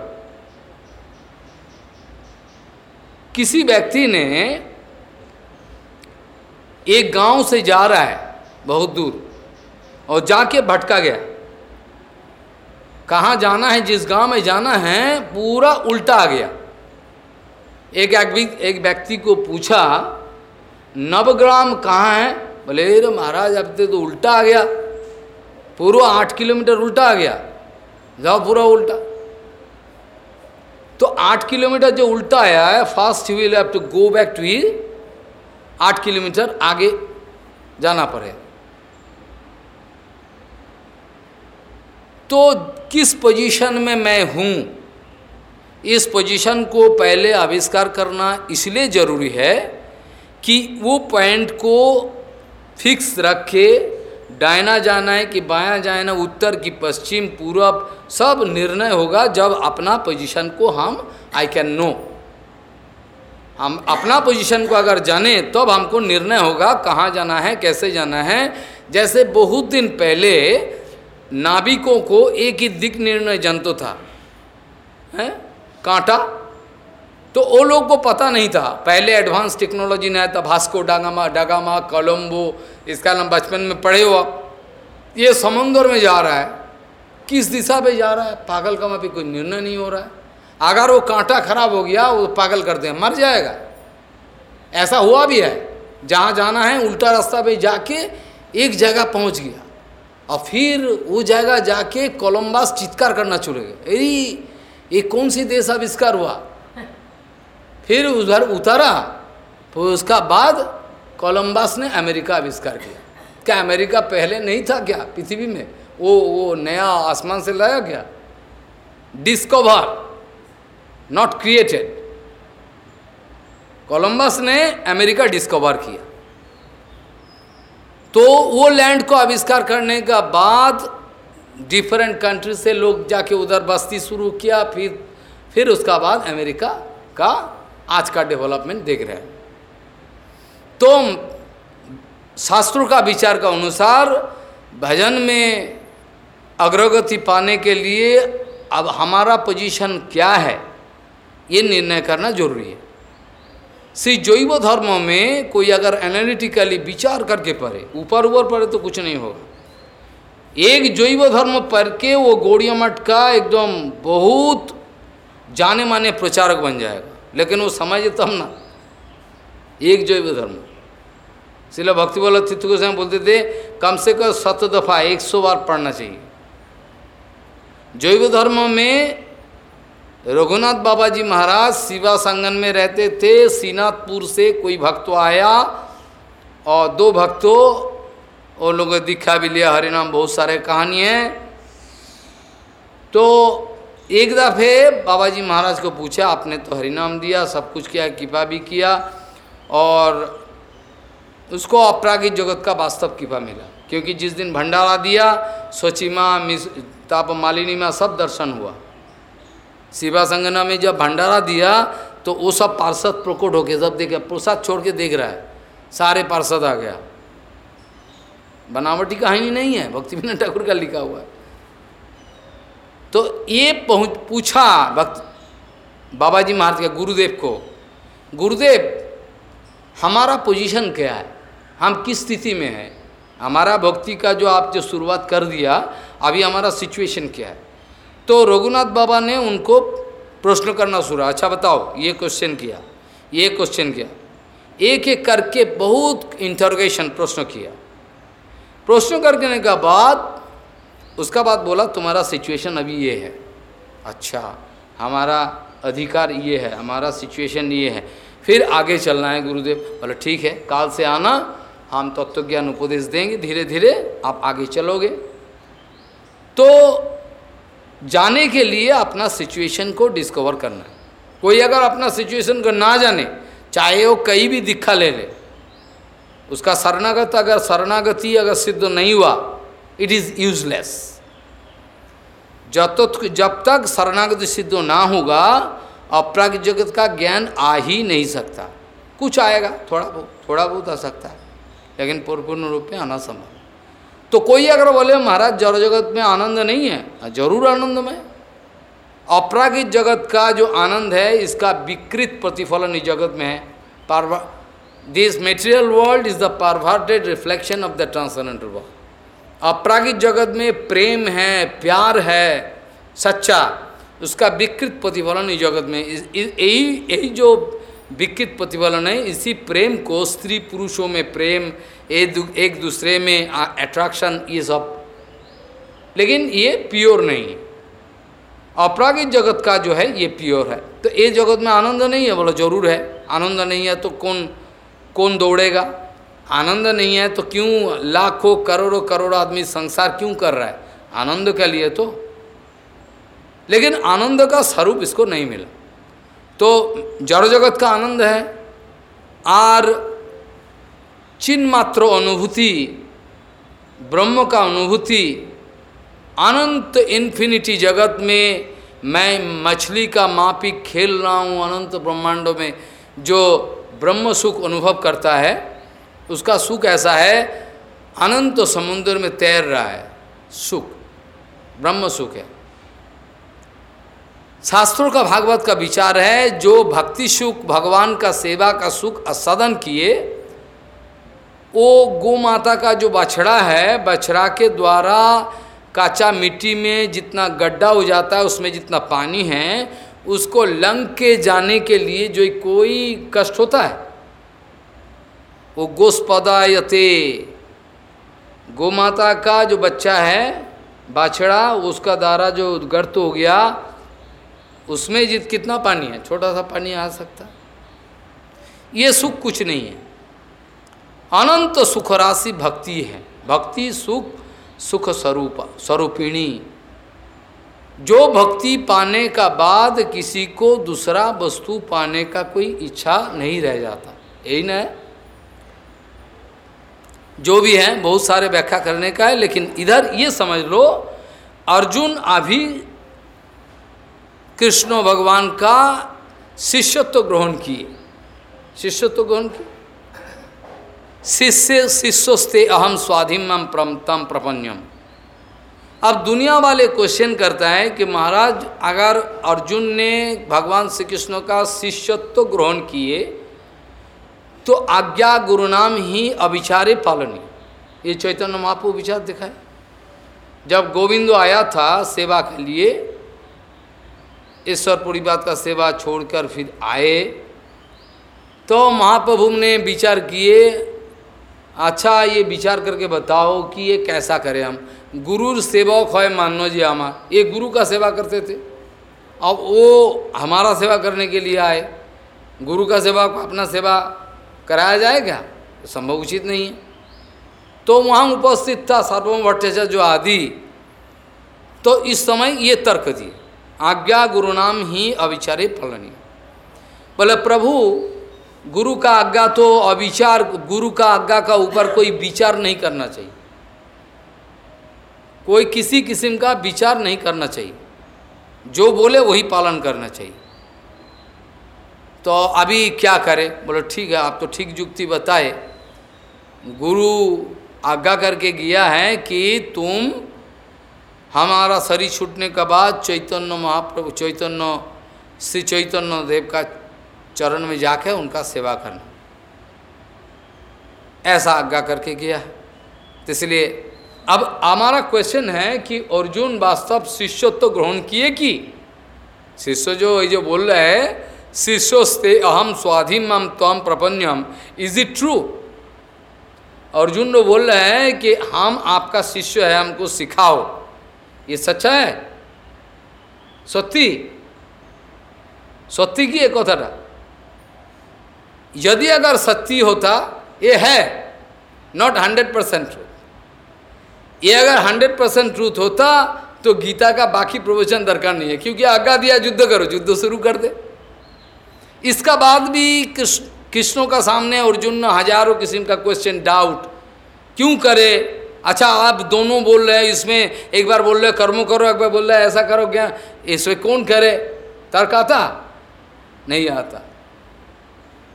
किसी व्यक्ति ने एक गाँव से जा रहा है, बहुत दूर, और जाके भटका गया। कहाँ जाना है, जिस गाँव में जाना है, पूरा उल्टा आ गया। एक एक व्यक्ति को पूछा, नवग्राम कहाँ है? बोले महाराज, अब तो उल्टा आ गया। पूरा आठ किलोमीटर उल्टा आ गया। जाओ पूरा उल्टा। तो आठ किलोमीटर जो उल्टा आया है fast you will have to go back to ही आठ किलोमीटर आगे जाना पड़े। तो किस पोजीशन में मैं हूँ? इस पोजीशन को पहले आविष्कार करना इसलिए ज़रूरी है कि वो पॉइंट को फिक्स रख के डायना जाना है कि बायां जाना उत्तर की पश्चिम पूर्व सब निर्णय होगा जब अपना पोजीशन को हम आई कैन नो हम अपना पोजीशन को अगर जाने, तब तो हमको निर्णय होगा कहाँ जाना है, कैसे जाना है। जैसे बहुत दिन पहले नाविकों को एक ही दिक निर्णय जनतो था। है? कांटा? तो वो लोग को पता नहीं था। पहले एडवांस टेक्नोलॉजी नहीं था, भास्को डागामा डागामा कोलम्बो इसका नाम बचपन में पढ़े हो आप। ये समुद्र में जा रहा है। किस दिशा पे जा रहा है? पागल का वहाँ कोई निर्णय नहीं हो रहा है। अगर वो कांटा खराब हो गया, वो पागल कर दे, मर जाएगा। ऐसा हुआ भी है। जहाँ जाना है, उल्टा रास्ता पे जाके एक जगह पहुँच गया। और फिर वो जगह जाके कोलम्बस चित्कार करना चले गए अरे, ये कौन सी देश आविष्कार हुआ फिर उधर उतरा फिर उसका बाद कोलंबस ने अमेरिका आविष्कार किया। क्या अमेरिका पहले नहीं था क्या पृथ्वी में? वो वो नया आसमान से लाया क्या डिस्कवर नॉट क्रिएटेड कोलंबस ने अमेरिका डिस्कवर किया। तो वो लैंड को आविष्कार करने का बाद डिफरेंट कंट्री से लोग जाके उधर बस्ती शुरू किया, फिर फिर उसका बाद अमेरिका का आज का डेवलपमेंट देख रहे हैं। तो शास्त्रों का विचार का अनुसार भजन में अग्रगति पाने के लिए अब हमारा पोजीशन क्या है, ये निर्णय करना ज़रूरी है। श्री जैव धर्म में कोई अगर एनालिटिकली विचार करके पढ़े, ऊपर ऊपर पढ़े तो कुछ नहीं होगा। एक जैव धर्म पढ़ के वो गौड़िया मठ का एकदम बहुत जाने माने प्रचारक बन जाएगा। लेकिन वो समझे तब ना। एक जैव धर्म। इसलिए भक्ति बोला चित्त को बोलते थे, कम से कम सत दफ़ा एक सौ बार पढ़ना चाहिए। जैव धर्म में रघुनाथ बाबा जी महाराज शिवा संगन में रहते थे, सीनाथपुर से कोई भक्त आया और दो भक्तों वो लोग दीक्षा भी लिया। हरिनाम बहुत सारे कहानी हैं। तो एक दफ़े बाबा जी महाराज को पूछा, आपने तो हरिनाम दिया, सब कुछ किया, कृपा भी किया और उसको अपरागिक जगत का वास्तव कृपा मिला। क्योंकि जिस दिन भंडारा दिया, सोचिमा, मिस, ताप मालिनी में सब दर्शन हुआ। शिवा संगना में जब भंडारा दिया तो वो सब पार्षद प्रकोट होके सब देखे प्रसाद छोड़ के देख रहा है। सारे पार्षद आ गया। बनावटी कहानी नहीं है भक्ति विनय ठाकुर का लिखा हुआ है। तो ये पहुँच, पूछा भक्त बाबा जी महाराज के गुरुदेव को, गुरुदेव, हमारा पोजीशन क्या है? हम किस स्थिति में हैं? हमारा भक्ति का जो आप जो शुरुआत कर दिया, अभी हमारा सिचुएशन क्या है? तो रघुनाथ बाबा ने उनको प्रश्न करना शुरू अच्छा बताओ, ये क्वेश्चन किया, ये क्वेश्चन किया। एक एक करके बहुत इंटरोगेशन प्रश्न किया। प्रश्न करने के बाद उसका बाद बोला, तुम्हारा सिचुएशन अभी ये है। अच्छा हमारा अधिकार ये है, हमारा सिचुएशन ये है। फिर आगे चलना है गुरुदेव। बोले, ठीक है, काल से आना, हम तत्व ज्ञान उपदेश देंगे धीरे धीरे आप आगे चलोगे। तो जाने के लिए अपना सिचुएशन को डिस्कवर करना है। कोई अगर अपना सिचुएशन को ना जाने, चाहे वो कहीं भी दिखा ले ले, उसका शरणागत अगर, शरणागति अगर सिद्ध नहीं हुआ इट इज़ यूजलेस जब तक जब तक शरणागति सिद्ध ना होगा अपराग जगत का ज्ञान आ ही नहीं सकता। कुछ आएगा थोड़ा बहुत थोड़ा बहुत आ सकता है लेकिन पूर्ण रूप में आना संभव तो कोई अगर बोले महाराज जड़ जगत में आनंद नहीं है? हाँ, ज़रूर आनंद में। अपरागिक जगत का जो आनंद है इसका विकृत प्रतिफलन इस जगत में है। पार्वा this material world is the perverted reflection of the transcendental world अपरागिक जगत में प्रेम है, प्यार है, सच्चा, उसका विकृत प्रतिफलन इस जगत में। यही यही जो विकृत प्रतिफलन है, इसी प्रेम को स्त्री पुरुषों में प्रेम, एक दूसरे में अट्रैक्शन ये सब। लेकिन ये प्योर नहीं। अपरागिक जगत का जो है, ये प्योर है। तो ये जगत में आनंद नहीं है, बोलो, ज़रूर है। आनंद नहीं है तो कौन कौन दौड़ेगा? आनंद नहीं है तो क्यों लाखों करोड़ों करोड़ आदमी संसार क्यों कर रहा है? आनंद के लिए तो। लेकिन आनंद का स्वरूप इसको नहीं मिला। तो जड़ जगत का आनंद है और चिन्ह मात्र अनुभूति, ब्रह्म का अनुभूति, अनंत इन्फिनिटी जगत में मैं मछली का मापी खेल रहा हूँ अनंत ब्रह्मांडों में, जो ब्रह्म सुख अनुभव करता है। उसका सुख ऐसा है, अनंत समुद्र में तैर रहा है। सुख, ब्रह्म सुख है। शास्त्रों का भागवत का विचार है, जो भक्ति सुख, भगवान का सेवा का सुख असदन किए वो गो माता का जो बछड़ा है, बछड़ा के द्वारा काचा मिट्टी में जितना गड्ढा हो जाता है, उसमें जितना पानी है, उसको लंग के जाने के लिए जो कोई कष्ट होता है वो गोस्पदायते गो माता का जो बच्चा है, बाछड़ा, उसका दारा जो गर्त हो गया, उसमें जित कितना पानी है? छोटा सा पानी आ सकता। ये सुख कुछ नहीं है। अनंत सुख राशि भक्ति है। भक्ति सुख सुख स्वरूप, स्वरूपिणी। जो भक्ति पाने का बाद किसी को दूसरा वस्तु पाने का कोई इच्छा नहीं रह जाता। यही ना है। जो भी है, बहुत सारे व्याख्या करने का है, लेकिन इधर ये समझ लो, अर्जुन अभी कृष्ण भगवान का शिष्यत्व ग्रहण किए। शिष्यत्व ग्रहण किए? शिष्य शिष्यस्ते अहम स्वाधीन तम प्रपन्यम। अब दुनिया वाले क्वेश्चन करता है कि महाराज, अगर अर्जुन ने भगवान श्री कृष्ण का शिष्यत्व ग्रहण किए तो आज्ञा गुरु नाम ही अविचारे पालनी ये चैतन्य महापू विचार दिखाए। जब गोविंद आया था सेवा के लिए ईश्वर बात का सेवा छोड़कर फिर आए तो महाप्रभु ने विचार किए अच्छा ये विचार करके बताओ कि ये कैसा करें हम। गुरु सेवक है मानो जी हमार ये गुरु का सेवा करते थे। अब वो हमारा सेवा करने के लिए आए। गुरु का सेवा अपना सेवा कराया जाए क्या तो संभव उचित नहीं है। तो वहाँ उपस्थित था सर्वम भट्टाचार्य जो आदि। तो इस समय ये तर्क दिए। आज्ञा गुरु नाम ही अविचारे फलनी बोले, प्रभु, गुरु का आज्ञा तो अविचार, गुरु का आज्ञा का ऊपर कोई विचार नहीं करना चाहिए। कोई किसी किस्म का विचार नहीं करना चाहिए। जो बोले वही पालन करना चाहिए। तो अभी क्या करें? बोले, ठीक है, आप तो ठीक जुक्ति बताए। गुरु आज्ञा करके गया है कि तुम हमारा शरीर छूटने के बाद चैतन्य महाप्रभु, चैतन्य, श्री चैतन्य देव का चरण में जाके उनका सेवा करना। ऐसा आज्ञा करके गया। है इसलिए अब हमारा क्वेश्चन है कि अर्जुन वास्तव शिष्यत्व तो ग्रहण किए कि? शिष्य जो, ये जो बोल रहे हैं शिष्योस्ते अहम स्वाधीन मम तम प्रपन्यम। इज़ इट ट्रू अर्जुन जो बोल रहे हैं कि हम आपका शिष्य है, हमको सिखाओ। ये सच्चा है? सत्य? सत्य की एक कथाटा यदि अगर सत्य होता, ये है। नॉट हंड्रेड परसेंट ट्रूथ ये अगर हंड्रेड परसेंट ट्रूथ होता तो गीता का बाकी प्रवचन दरकार नहीं है, क्योंकि आज्ञा दिया, युद्ध करो, युद्ध शुरू कर दे। इसका बाद भी कृष्ण का सामने अर्जुन हज़ारों किस्म का क्वेश्चन डाउट क्यों करे? अच्छा आप दोनों बोल रहे हैं, इसमें एक बार बोल रहे कर्मो करो, एक बार बोल रहे ऐसा करो क्या? इसमें कौन करे? तर्क आता? नहीं आता।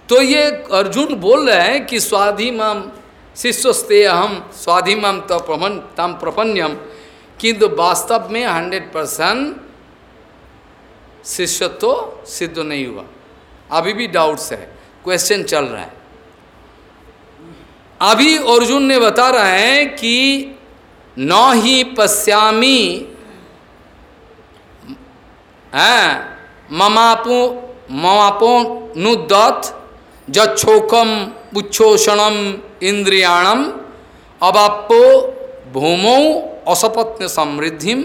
तो ये अर्जुन बोल रहे हैं कि स्वाधिमाम शिष्यस्ते अहम स्वाधिमाम तपन तम प्रपन्यम किंतु वास्तव में हंड्रेड परसेंट शिष्यत्व सिद्ध नहीं हुआ। अभी भी डाउट्स है क्वेश्चन चल रहा है। अभी अर्जुन ने बता रहे हैं कि न ही पश्यामी, है, ममापो ममापो नुदत्त जोकम उच्छोषणम इंद्रियाणम अबापो भूमौ असपत्न समृद्धि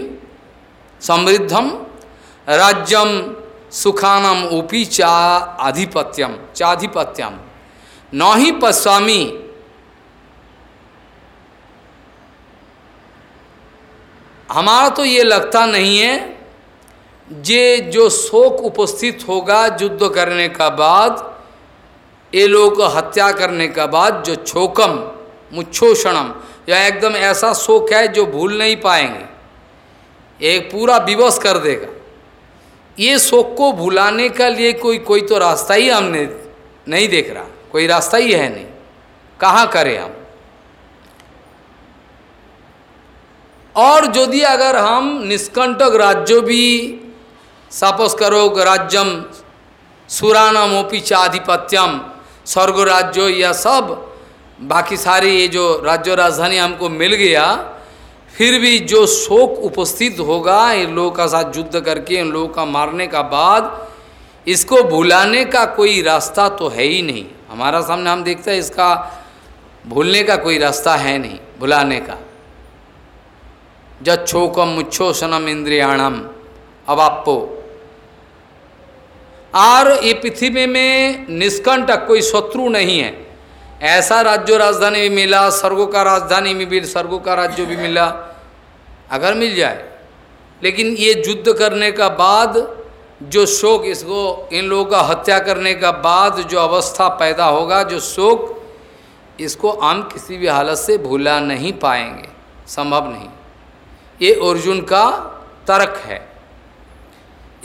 समृद्धम राज्यम सुखानम उपी चा आधिपत्यम, चाधिपत्यम। न ही पश्वामी हमारा तो ये लगता नहीं है, जे जो शोक उपस्थित होगा युद्ध करने का बाद, ये लोग हत्या करने का बाद जो छोकम, मुच्छोषणम, या एकदम ऐसा शोक है जो भूल नहीं पाएँगे। एक पूरा विवश कर देगा। ये शोक को भुलाने का लिए कोई कोई तो रास्ता ही हमने नहीं देख रहा। कोई रास्ता ही है नहीं। कहाँ करें हम? और यदि अगर हम निष्कंटक राज्य भी सपोज़ करो, राज्यम सुरानमोपी चाधिपत्यम स्वर्ग राज्य या सब, बाकी सारे ये जो राज्य राजधानी हमको मिल गया फिर भी जो शोक उपस्थित होगा, इन लोगों का साथ युद्ध करके, इन लोगों का मारने का बाद, इसको भुलाने का कोई रास्ता तो है ही नहीं। हमारा सामने हम देखते हैं, इसका भूलने का कोई रास्ता है नहीं, भुलाने का। जच्छोकम मुच्छोषणम इंद्रियाणम अवाप्पो। और ये पृथ्वी में निष्कंटक, कोई शत्रु नहीं है। ऐसा राज्य राजधानी भी मिला, स्वर्गों का राजधानी में भी स्वर्गों का राज्य भी मिला, अगर मिल जाए। लेकिन ये युद्ध करने का बाद, जो शोक, इसको इन लोगों का हत्या करने का बाद जो अवस्था पैदा होगा, जो शोक, इसको हम किसी भी हालत से भूला नहीं पाएँगे। संभव नहीं। ये अर्जुन का तर्क है।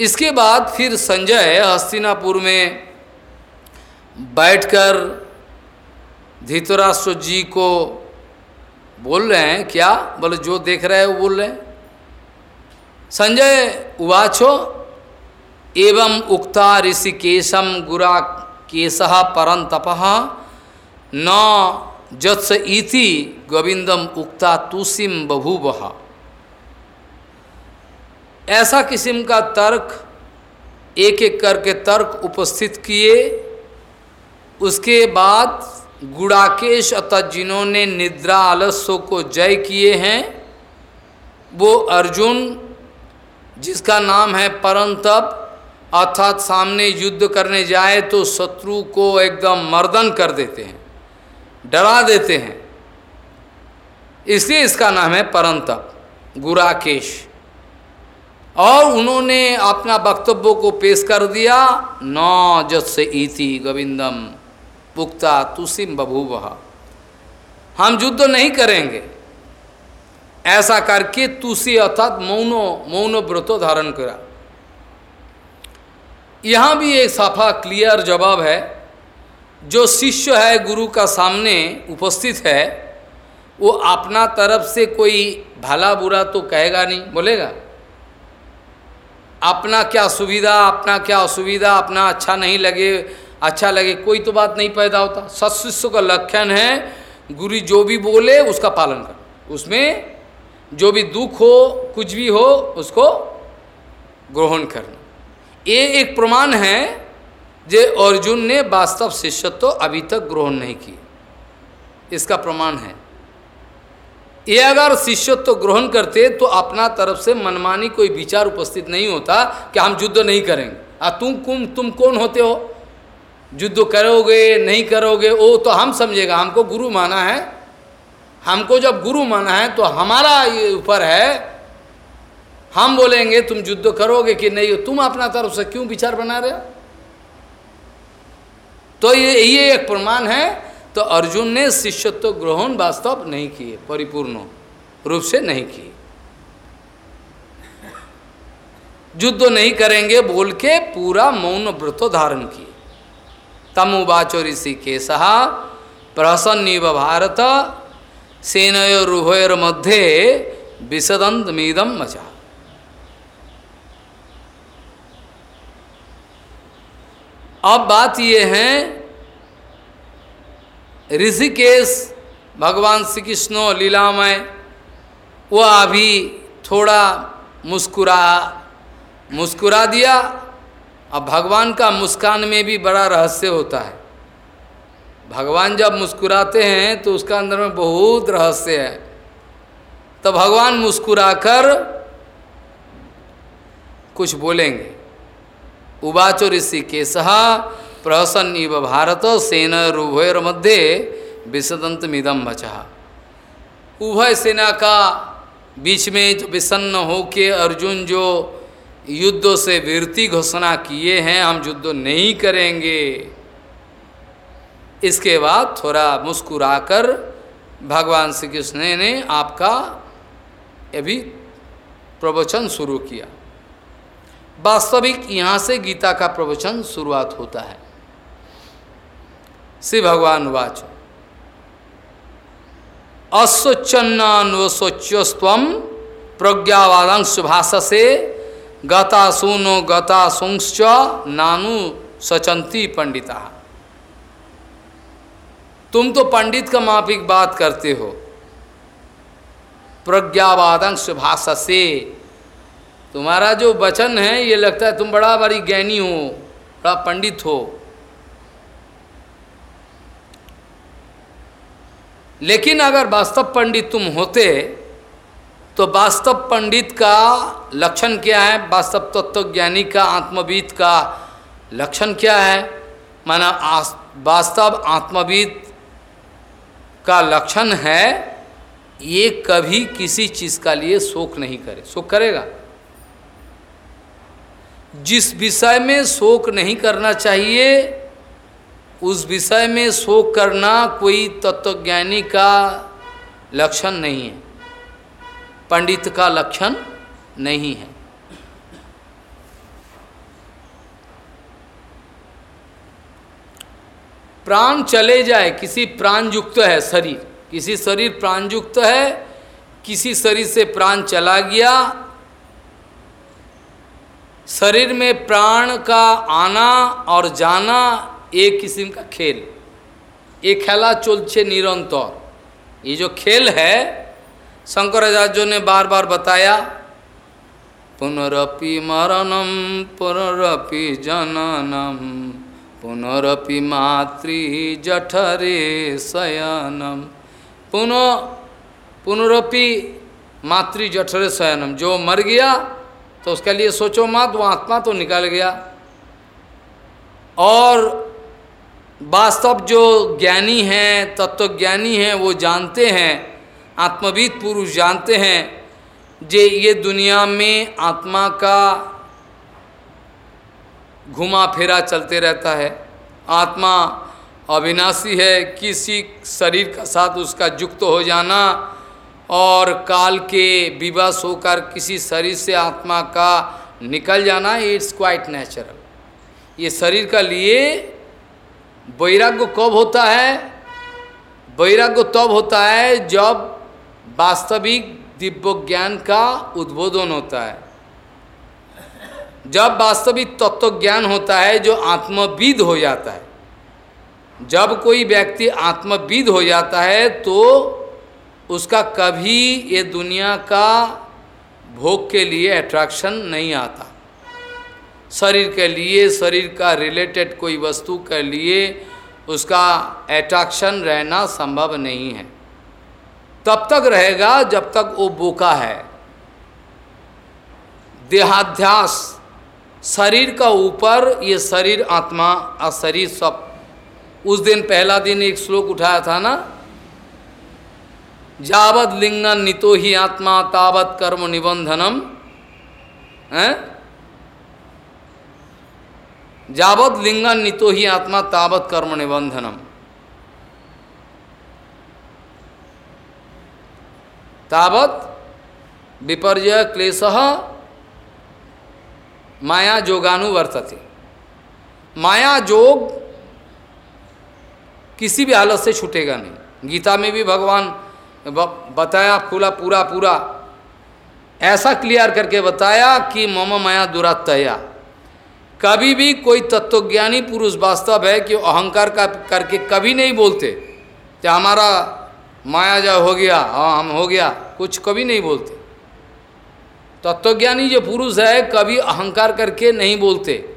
इसके बाद फिर संजय हस्तिनापुर में बैठकर धृतराष्ट्र जी को बोल रहे हैं, क्या? बोले, जो देख रहे हैं वो बोल रहे हैं। संजय, उवाचो। एवं उक्ता ऋषिकेशम गुरा केश परं तप। न जत्स इति गोविंदम उक्ता तुसिम बभूव। ऐसा किस्म का तर्क एक एक करके तर्क उपस्थित किए। उसके बाद गुड़ाकेश अतः जिन्होंने निद्रा आलस्यों को जय किए हैं, वो अर्जुन, जिसका नाम है परंतप, अर्थात सामने युद्ध करने जाए तो शत्रु को एकदम मर्दन कर देते हैं, डरा देते हैं। इसलिए इसका नाम है परंतप गुराकेश और उन्होंने अपना वक्तव्य को पेश कर दिया न जत से इति गोविंदम। पुख्ता तुसिम बभूव। हम युद्ध नहीं करेंगे। ऐसा करके तुसी अर्थात मौनो, मौन व्रतो धारण करा। यहाँ भी एक साफा क्लियर जवाब है। जो शिष्य है, गुरु का सामने उपस्थित है, वो अपना तरफ़ से कोई भला बुरा तो कहेगा नहीं, बोलेगा? अपना क्या सुविधा, अपना क्या असुविधा, अपना अच्छा नहीं लगे अच्छा लगे, कोई तो बात नहीं पैदा होता। सत्शिष्य का लक्षण है, गुरु जो भी बोले, उसका पालन कर। उसमें जो भी दुख हो, कुछ भी हो, उसको ग्रहण करना। ये एक प्रमाण है जे अर्जुन ने वास्तव शिष्यत्व अभी तक ग्रहण नहीं किए। इसका प्रमाण है। ये अगर शिष्यत्व ग्रहण करते तो अपना तरफ़ से मनमानी कोई विचार उपस्थित नहीं होता कि हम युद्ध नहीं करेंगे। आ, तुम कुम, तुम कौन होते हो? युद्ध करोगे, नहीं करोगे, वो तो हम समझेगा, हमको गुरु माना है। हमको जब गुरु माना है तो हमारा ये ऊपर है। हम बोलेंगे, तुम युद्ध करोगे कि नहीं, तुम अपना तरफ़ से क्यों विचार बना रहे हो? तो ये ये एक प्रमाण है। तो अर्जुन ने शिष्यत्व ग्रहण वास्तव नहीं किए, परिपूर्ण रूप से नहीं किए। युद्ध नहीं करेंगे बोल के पूरा मौन व्रत धारण किए। तम उवाचो ऋषि के सहा प्रसन्नीव भारत सेनयोरुभयोर मध्य विसदंत मीदम मचा अब बात ये है, ऋषिकेश, भगवान श्री कृष्ण लीलामय, वो अभी थोड़ा मुस्कुरा मुस्कुरा दिया अब भगवान का मुस्कान में भी बड़ा रहस्य होता है। भगवान जब मुस्कुराते हैं तो उसका अंदर में बहुत रहस्य है। तो भगवान मुस्कुराकर कुछ बोलेंगे। उबाचो ऋषि केशः प्रहसन इव भारत सेन रुभयर मध्य विसदंत मिदम बचा उभय सेना का बीच में जो विसन्न होके अर्जुन जो युद्ध से वीरती घोषणा किए हैं, हम युद्ध नहीं करेंगे। इसके बाद थोड़ा मुस्कुराकर भगवान श्री कृष्ण ने आपका अभी प्रवचन शुरू किया। वास्तविक यहाँ से गीता का प्रवचन शुरुआत होता है। श्री भगवान वाच। अस्वच्छन्नस्वच्यस्व प्रज्ञावादंश भाष से गता सुनो गता सुंश्च, नानु सचंती पंडिता। तुम तो पंडित का माफिक बात करते हो। प्रज्ञावादंश भाषा से। तुम्हारा जो वचन है, ये लगता है तुम बड़ा बड़ी ज्ञानी हो, बड़ा पंडित हो। लेकिन अगर वास्तव पंडित तुम होते तो वास्तव पंडित का लक्षण क्या है? वास्तव तत्व ज्ञानी का, आत्मवीद का लक्षण क्या है? माना वास्तव आत्मवीद का लक्षण है, ये कभी किसी चीज़ का लिए शोक नहीं करे। शोक करेगा? जिस विषय में शोक नहीं करना चाहिए, उस विषय में शोक करना कोई तत्वज्ञानी का लक्षण नहीं है। पंडित का लक्षण नहीं है। प्राण चले जाए, किसी प्राण युक्त है शरीर, किसी शरीर प्राण युक्त है, किसी शरीर से प्राण चला गया, शरीर में प्राण का आना और जाना एक किस्म का खेल ये खेला चलছে निरंतर। ये जो खेल है शंकराचार्य ने बार बार बताया, पुनरपि मरणम पुनरपि जननम पुनरपि मातृ जठरे शयनम पुनः, पुनरपि मातृ जठरे शयनम जो मर गया तो उसके लिए सोचो मत, वो आत्मा तो निकल गया। और वास्तव जो ज्ञानी हैं, तत्वज्ञानी हैं, वो जानते हैं आत्मविद पुरुष जानते हैं जे ये दुनिया में आत्मा का घुमा फिरा चलते रहता है। आत्मा अविनाशी है, किसी शरीर का साथ उसका युक्त हो जाना और काल के विवश होकर किसी शरीर से आत्मा का निकल जाना इट्स क्वाइट नेचुरल ये शरीर का लिए वैराग्य कब होता है? वैराग्य तब होता है जब वास्तविक दिव्य ज्ञान का उद्बोधन होता है। जब वास्तविक तत्व ज्ञान होता है, जो आत्मविद हो जाता है। जब कोई व्यक्ति आत्मविद हो जाता है तो उसका कभी ये दुनिया का भोग के लिए अट्रैक्शन नहीं आता। शरीर के लिए, शरीर का रिलेटेड कोई वस्तु के लिए उसका अट्रैक्शन रहना संभव नहीं है। तब तक रहेगा जब तक वो बोका है। देहाध्यास, शरीर का ऊपर, ये शरीर आत्मा और शरीर सब। उस दिन पहला दिन एक श्लोक उठाया था ना? जावत लिंगन नितो ही आत्मा, तावत कर्म निबंधनम। है? जावत लिंगन नितो ही आत्मा, तावत कर्म निबंधनम। तावत विपर्य क्लेश माया जोगानुवर्तते माया जोग किसी भी हालत से छूटेगा नहीं। गीता में भी भगवान बताया खुला पूरा पूरा। ऐसा क्लियर करके बताया कि मम माया दुरातया कभी भी कोई तत्वज्ञानी पुरुष वास्तव है कि अहंकार का करके कभी नहीं बोलते। कि हमारा माया जा हो गया हाँ हम हो गया, कुछ कभी नहीं बोलते। तत्वज्ञानी जो पुरुष है, कभी अहंकार करके नहीं बोलते।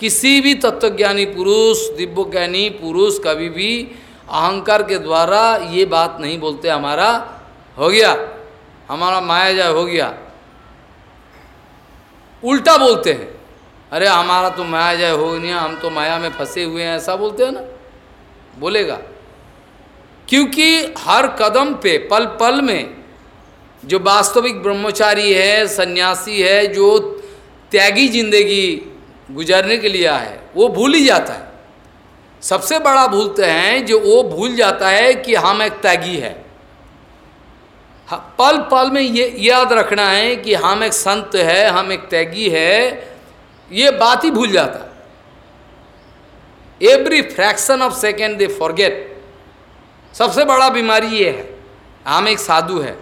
किसी भी तत्वज्ञानी पुरुष, दिव्यज्ञानी पुरुष कभी भी अहंकार के द्वारा ये बात नहीं बोलते, हमारा हो गया, हमारा माया जाय हो गया। उल्टा बोलते हैं, अरे, हमारा तो माया जाय हो गया हम तो माया में फंसे हुए हैं, ऐसा बोलते हैं ना। बोलेगा। क्योंकि हर कदम पे, पल पल में जो वास्तविक ब्रह्मचारी है, सन्यासी है, जो त्यागी ज़िंदगी गुजरने के लिए है, वो भूल ही जाता है। सबसे बड़ा भूलते हैं जो वो भूल जाता है कि हम एक त्यागी है। पल पल में ये याद रखना है कि हम एक संत है हम एक त्यागी है, ये बात ही भूल जाता। Every fraction of second they forget सबसे बड़ा बीमारी ये है। हम एक साधु है।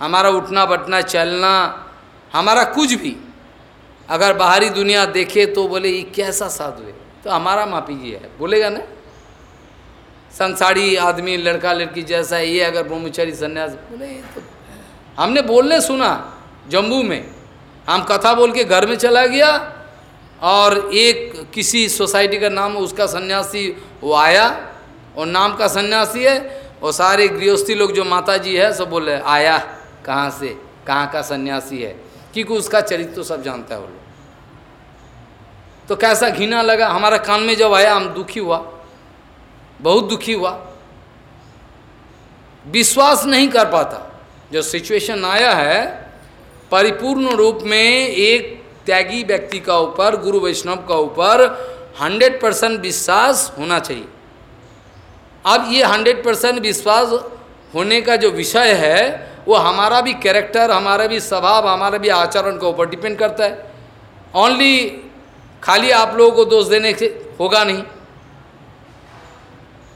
हमारा उठना बैठना चलना, हमारा कुछ भी। अगर बाहरी दुनिया देखे तो बोले, ये कैसा साधु है? तो हमारा मापी जी है। बोलेगा ना? संसारी आदमी, लड़का, लड़की जैसा है ये अगर ब्रह्मचारी, संन्यास, बोले, ये तो हमने बोलने सुना जम्मू में। हम कथा बोल के घर में चला गया और एक किसी सोसाइटी का नाम, उसका सन्यासी वो आया। और नाम का सन्यासी है और सारे गृहस्थी लोग जो माता जी है, सब बोले आया, कहाँ से? कहाँ का सन्यासी है? क्योंकि उसका चरित्र तो सब जानता है वो लोग। तो कैसा घिना लगा, हमारा कान में जब आया, हम दुखी हुआ, बहुत दुखी हुआ। विश्वास नहीं कर पाता। जो सिचुएशन आया है, परिपूर्ण रूप में एक त्यागी व्यक्ति का ऊपर, गुरु वैष्णव का ऊपर हंड्रेड परसेंट विश्वास होना चाहिए। अब ये हंड्रेड परसेंट विश्वास होने का जो विषय है, वो हमारा भी कैरेक्टर हमारा भी स्वभाव, हमारा भी आचरण के ऊपर डिपेंड करता है। ओनली खाली आप लोगों को दोष देने से होगा नहीं।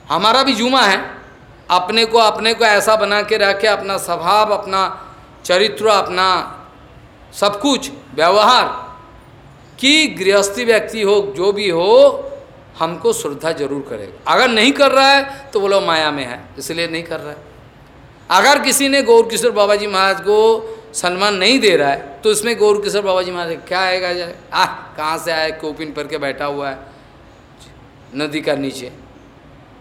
हमारा भी जुमा है। अपने को अपने को ऐसा बना के रह के अपना स्वभाव, अपना चरित्र, अपना सब कुछ, व्यवहार, कि गृहस्थी व्यक्ति हो, जो भी हो हमको श्रद्धा ज़रूर करेगा अगर नहीं कर रहा है तो बोलो माया में है, इसलिए नहीं कर रहा है। अगर किसी ने गौर किशोर बाबा जी महाराज को सम्मान नहीं दे रहा है तो इसमें गौर किशोर बाबा जी महाराज क्या आएगा जाए आह कहाँ से आए कोपिन पर के बैठा हुआ है, नदी का नीचे।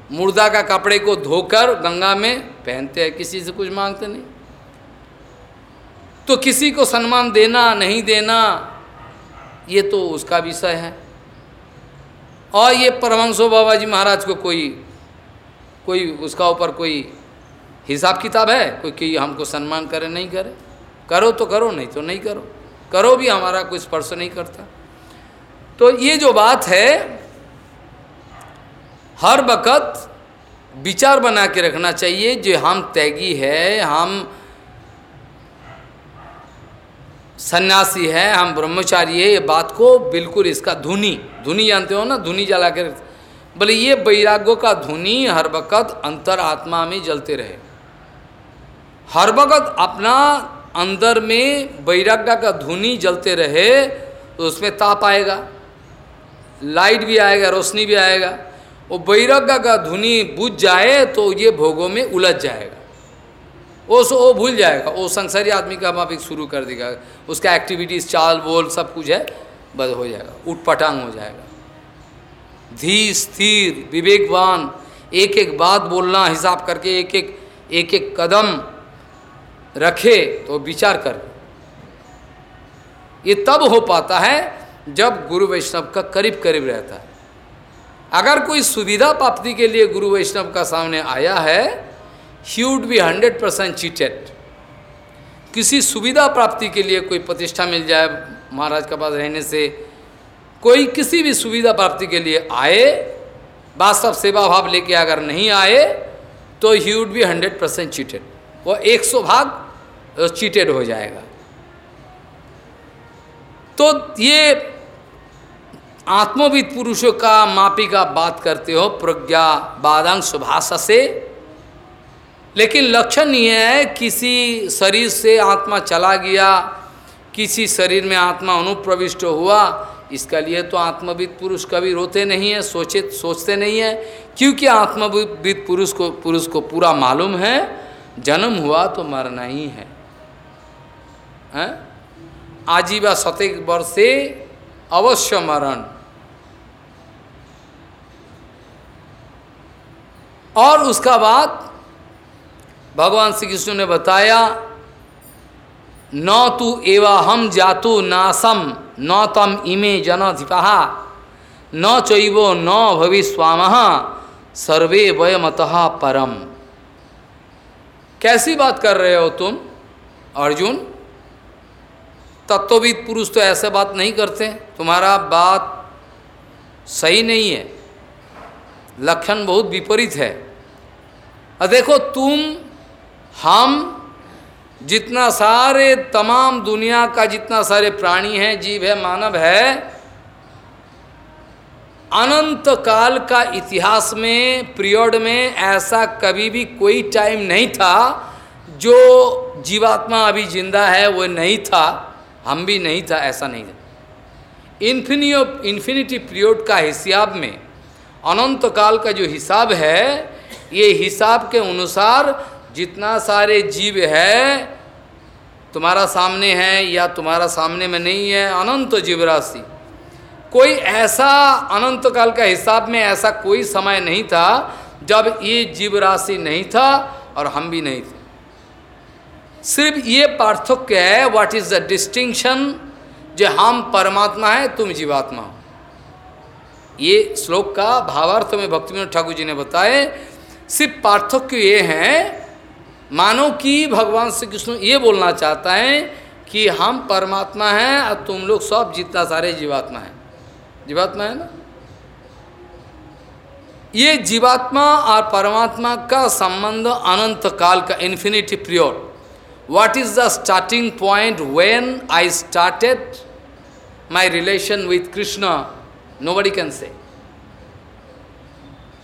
मुर्दा का कपड़े को धोकर गंगा में पहनते हैं, किसी से कुछ मांगते नहीं। तो किसी को सम्मान देना, नहीं देना, ये तो उसका विषय है। और ये परमहंसो बाबा जी महाराज को कोई कोई उसका ऊपर कोई हिसाब किताब है? कोई कि हमको सम्मान करे, नहीं करे? करो तो करो, नहीं तो नहीं करो। करो भी हमारा कोई स्पर्श नहीं करता। तो ये जो बात है, हर वक़्त विचार बना के रखना चाहिए, जो हम तैगी है, हम सन्यासी है, हम ब्रह्मचारी है, ये बात को बिल्कुल इसका धुनी धुनी जानते हो ना, धुनी जला के बोले ये वैराग्य का धुनी हर वक़्त अंतर आत्मा में जलते रहे। हर वक़्त अपना अंदर में वैराग्य का धुनी जलते रहे तो उसमें ताप आएगा, लाइट भी आएगा, रोशनी भी आएगा वो वैराग्य का धुनी बुझ जाए तो ये भोगों में उलझ जाएगा। वो सो, वो भूल जाएगा। वो संसारी आदमी का माफिक शुरू कर देगा। उसका एक्टिविटीज़ चाल, बोल, सब कुछ है बस हो जाएगा। उठपटांग हो जाएगा। धी स्थिर, विवेकवान एक एक बात बोलना, हिसाब करके एक एक एक एक कदम रखे तो विचार कर। ये तब हो पाता है, जब गुरु वैष्णव का करीब करीब रहता है। अगर कोई सुविधा प्राप्ति के लिए गुरु वैष्णव का सामने आया है he would be hundred percent cheated किसी सुविधा प्राप्ति के लिए कोई प्रतिष्ठा मिल जाए महाराज के पास रहने से, कोई किसी भी सुविधा प्राप्ति के लिए आए वास्तव सेवा भाव लेके अगर नहीं आए तो he would be hundred percent cheated वो एक सौ भाग चीटेड हो जाएगा। तो ये आत्मविद पुरुषों का मापी का बात करते हो, प्रज्ञा बादांश सुभाषा से। लेकिन लक्षण ये है किसी शरीर से आत्मा चला गया किसी शरीर में आत्मा अनुप्रविष्ट हुआ इसका लिए तो आत्मविद पुरुष कभी रोते नहीं है सोचे सोचते नहीं है क्योंकि आत्मविद पुरुष को पुरुष को पूरा मालूम है जन्म हुआ तो मरना ही है, है? आजीवा सतेक वर्षे अवश्य मरण और उसका बाद भगवान श्री कृष्ण ने बताया न तो एवा हम जातु नासम न तम इमे जनधिपा, न चैवो न भविस्वाम सर्वे वयमत परम। कैसी बात कर रहे हो तुम, अर्जुन? तत्वविद पुरुष तो ऐसे बात नहीं करते, तुम्हारा बात सही नहीं है, लक्षण बहुत विपरीत है। देखो तुम हम जितना सारे तमाम दुनिया का जितना सारे प्राणी हैं, जीव है, मानव है, अनंत काल का इतिहास में पीरियड में ऐसा कभी भी कोई टाइम नहीं था जो जीवात्मा अभी ज़िंदा है, वो नहीं था। हम भी नहीं था, ऐसा नहीं था इन्फिनियो इन्फिनिटी पीरियड का हिसाब में, अनंत काल का जो हिसाब है, ये हिसाब के अनुसार जितना सारे जीव है, तुम्हारा सामने है या तुम्हारा सामने में नहीं है, अनंत जीव राशि कोई ऐसा अनंत काल का हिसाब में ऐसा कोई समय नहीं था जब ये जीव राशि नहीं था और हम भी नहीं थे। सिर्फ़ ये पार्थक्य है व्हाट इज़ द डिस्टिंक्शन जो हम परमात्मा है, तुम जीवात्मा हो। ये श्लोक का भावार्थ में भक्ति ठाकुर जी ने बताए सिर्फ़ पार्थक्य ये है मानो कि भगवान श्री कृष्ण ये बोलना चाहता है कि हम परमात्मा हैं और तुम लोग सब जितना सारे जीवात्मा हैं। जीवात्मा है ना? ये जीवात्मा और परमात्मा का संबंध अनंत काल का infinity period what is the starting point when I started my relation with Krishna nobody can say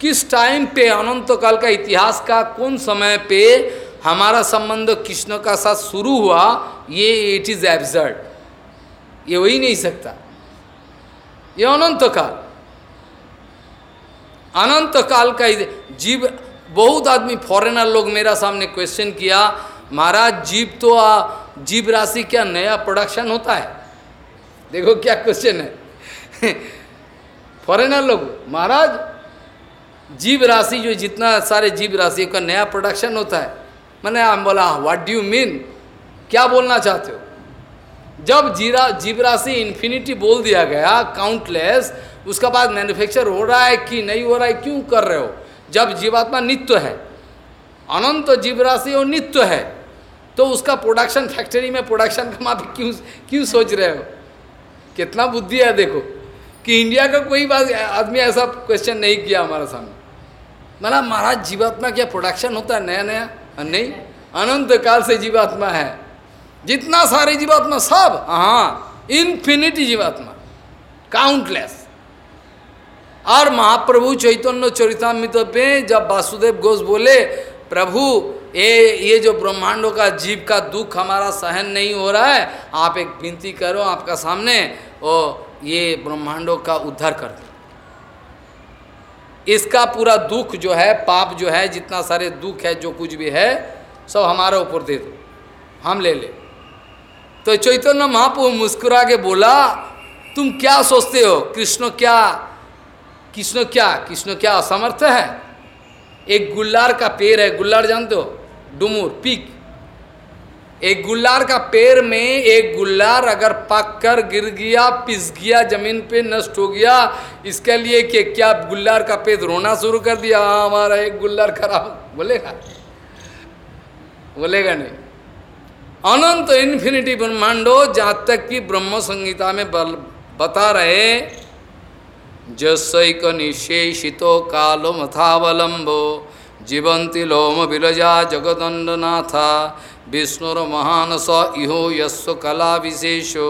किस टाइम पे अनंत काल का इतिहास का, कौन समय पे हमारा संबंध कृष्ण का साथ शुरू हुआ ये इट इज़ एब्जर्ड ये हो ही नहीं सकता। ये अनंत काल अनंत काल का जीव बहुत आदमी फॉरेनर लोग मेरा सामने क्वेश्चन किया महाराज जीव तो आ, जीव राशि क्या नया प्रोडक्शन होता है? देखो क्या क्वेश्चन है। फॉरेनर लोग महाराज जीव राशि जो जितना सारे जीव राशि का नया प्रोडक्शन होता है मैंने हम बोला व्हाट डू यू मीन क्या बोलना चाहते हो? जब जीरा, जीव राशि इन्फिनिटी बोल दिया गया काउंटलेस उसका बाद मैन्युफैक्चर हो रहा है कि नहीं हो रहा है, क्यों कर रहे हो? जब जीवात्मा नित्य है, अनंत जीव राशि और नित्य है तो उसका प्रोडक्शन फैक्ट्री में प्रोडक्शन का माफ़ी क्यों क्यों सोच रहे हो? कितना बुद्धि है देखो, कि इंडिया का कोई बात, आदमी ऐसा क्वेश्चन नहीं किया हमारे सामने। मतलब महाराज, जीवात्मा क्या प्रोडक्शन होता है नया नया नहीं, अनंत काल से जीवात्मा है। जितना सारे जीवात्मा, सब हाँ इन्फिनिटी जीवात्मा काउंटलेस और महाप्रभु चैतन्य चरितामृत पे जब वासुदेव घोष बोले, प्रभु, ये ये जो ब्रह्मांडों का, जीव का दुख हमारा सहन नहीं हो रहा है, आप एक विनती करो, आपका सामने, ओ, ये ब्रह्मांडों का उद्धार कर दो। इसका पूरा दुख जो है, पाप जो है, जितना सारे दुख है, जो कुछ भी है, सब हमारे ऊपर दे दो। हम ले ले। तो चैतन्य महाप्रभु मुस्कुरा के बोला, तुम क्या सोचते हो? कृष्ण क्या कृष्ण क्या कृष्ण क्या असमर्थ है? एक गुल्लार का पेड़ है, गुल्लार जानते हो? डुमूर, पीक। एक गुल्लार का पेड़ में एक गुल्लार अगर पक कर गिर गया, पिस गया, ज़मीन पे नष्ट हो गया, इसके लिए कि क्या गुल्लार का पेड़ रोना शुरू कर दिया? हाँ हमारा एक गुल्लार खराब। बोलेगा? बोलेगा नहीं। अनंत इन्फिनिटी ब्रह्मांडो, जहाँ तक कि ब्रह्म संहिता में बल बता रहे जसैक निशेषित कालो मथावलंबो जीवंती लोम बिलजा जगदंडनाथा विष्णुर महान स इहो यस्व कला विशेषो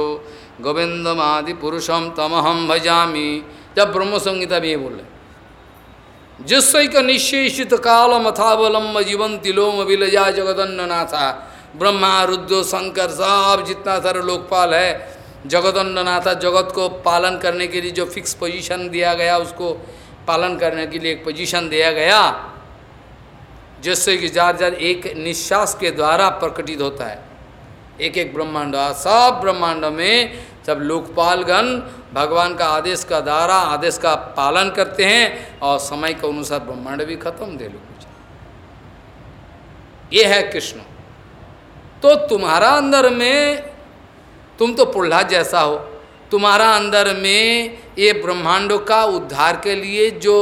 गोविंदमादि पुरुषम तमहम भजामी जब ब्रह्म संगीता भी ये बोले जिसक निशेषित काल मथावलंब जीवंती लोम बिलजा जगदंडनाथा ब्रह्मा रुद्र शंकर सब जितना सारे लोकपाल है जगदंडनाथा जगत को पालन करने के लिए जो फिक्स पोजीशन दिया गया, उसको पालन करने के लिए एक पोजीशन दिया गया। जिससे कि जार जार एक निश्वास के द्वारा प्रकटित होता है। एक एक ब्रह्मांड सब ब्रह्मांड में सब लोकपालगण भगवान का आदेश का द्वारा आदेश का पालन करते हैं और समय के अनुसार ब्रह्मांड भी खत्म, दे लो कुछ। ये है कृष्ण। तो तुम्हारा अंदर में, तुम तो प्रहलाद जैसा हो, तुम्हारा अंदर में ये ब्रह्मांडों का उद्धार के लिए जो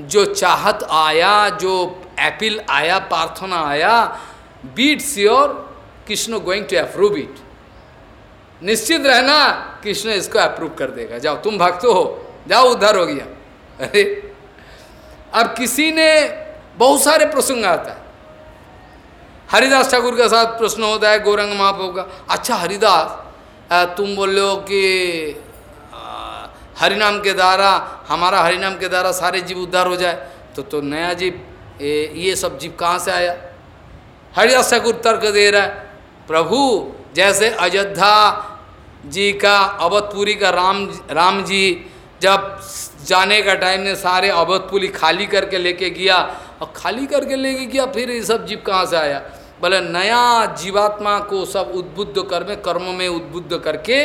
जो चाहत आया, जो एपिल आया, प्रार्थना आया be sure Krishna going to approve it निश्चित रहना, कृष्ण इसको अप्रूव कर देगा। जाओ, तुम भक्त हो, जाओ उद्धार हो गया। अरे, अब किसी ने बहुत सारे प्रसंग आता है। हरिदास ठाकुर के साथ प्रश्न होता है, गौरंग महाप्रभु का अच्छा हरिदास तुम बोल रहे हो कि हरिनाम के द्वारा हमारा हरिनाम के द्वारा सारे जीव उद्धार हो जाए। तो तो नया जीव ये, ये सब जीव कहाँ से आया? हरिदास ठाकुर तर्क दे रहा है प्रभु जैसे अयोध्या जी का अवधपुरी का राम राम जी जब जाने का टाइम ने सारे अवधपुरी खाली करके लेके गया और खाली करके लेके गया फिर ये सब जीव कहाँ से आया? बोले नया जीवात्मा को सब उद्बुद्ध कर में कर्म में उद्बुद्ध करके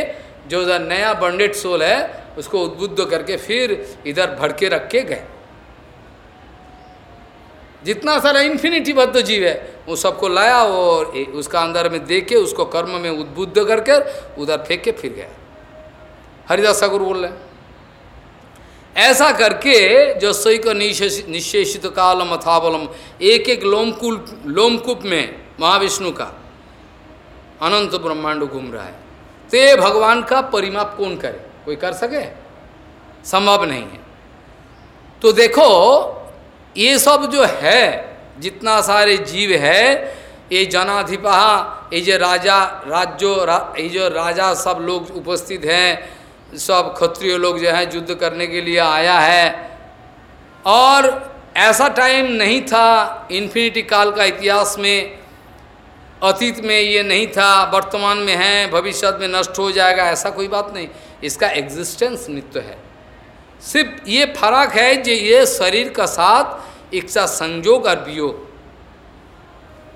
जो नया बंडेड सोल है उसको उद्बुद्ध करके फिर इधर भड़के रख के गए। जितना सारा इन्फिनिटी बद्ध जीव है, वो सबको लाया और उसका अंदर में दे के उसको कर्म में उद्बुद्ध करके उधर फेंक के फिर गया। हरिदास ठाकुर बोल रहे ऐसा करके जो सही को निशेषित काल मथावलम एक एक लोमकुल, लोमकूप में महाविष्णु का अनंत ब्रह्मांड घूम रहा है। तो ये भगवान का परिमाप कौन करे? कोई कर सके? संभव नहीं है। तो देखो ये सब जो है जितना सारे जीव है ये जनाधिपा ये जो राजा राज्यो रा, ये जो राजा सब लोग उपस्थित हैं सब क्षत्रिय लोग जो हैं युद्ध करने के लिए आया है। और ऐसा टाइम नहीं था इन्फिनिटी काल का इतिहास में अतीत में ये नहीं था, वर्तमान में है, भविष्य में नष्ट हो जाएगा, ऐसा कोई बात नहीं। इसका एग्जिस्टेंस नित्य है। सिर्फ़ ये फ़र्क है जो ये शरीर का साथ इच्छा संयोग और वियोग।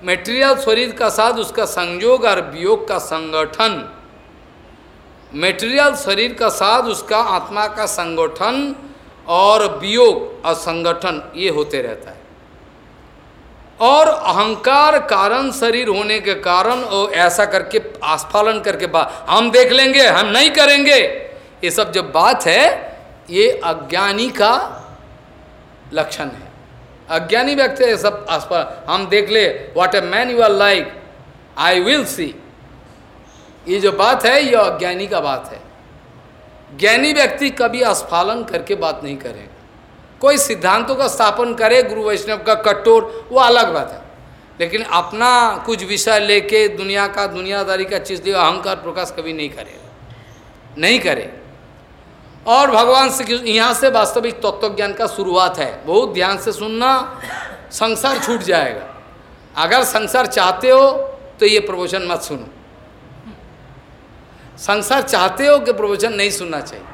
मेटेरियल शरीर का साथ उसका संयोग और वियोग का संगठन। मेटेरियल शरीर का साथ उसका आत्मा का संगठन और वियोग और संगठन ये होते रहता है। और अहंकार कारण शरीर होने के कारण वो ऐसा करके आस्फालन करके बात हम देख लेंगे, हम नहीं करेंगे। ये सब जब बात है, ये अज्ञानी का लक्षण है। अज्ञानी व्यक्ति है, सब आसपास हम देख ले what a man you are like I will see ये जो बात है, ये अज्ञानी का बात है। ज्ञानी व्यक्ति कभी आस्फालन करके बात नहीं करेगा। कोई सिद्धांतों का स्थापन करे, गुरु वैष्णव का कठोर, वो अलग बात है। लेकिन अपना कुछ विषय लेके दुनिया का दुनियादारी का चीज़ लिए अहंकार प्रकाश कभी नहीं करेगा नहीं करे। और भगवान श्री यहाँ से वास्तविक तत्व ज्ञान का शुरुआत है। बहुत ध्यान से सुनना, संसार छूट जाएगा। अगर संसार चाहते हो तो ये प्रवचन मत सुनो। संसार चाहते हो कि प्रवचन नहीं सुनना चाहिए।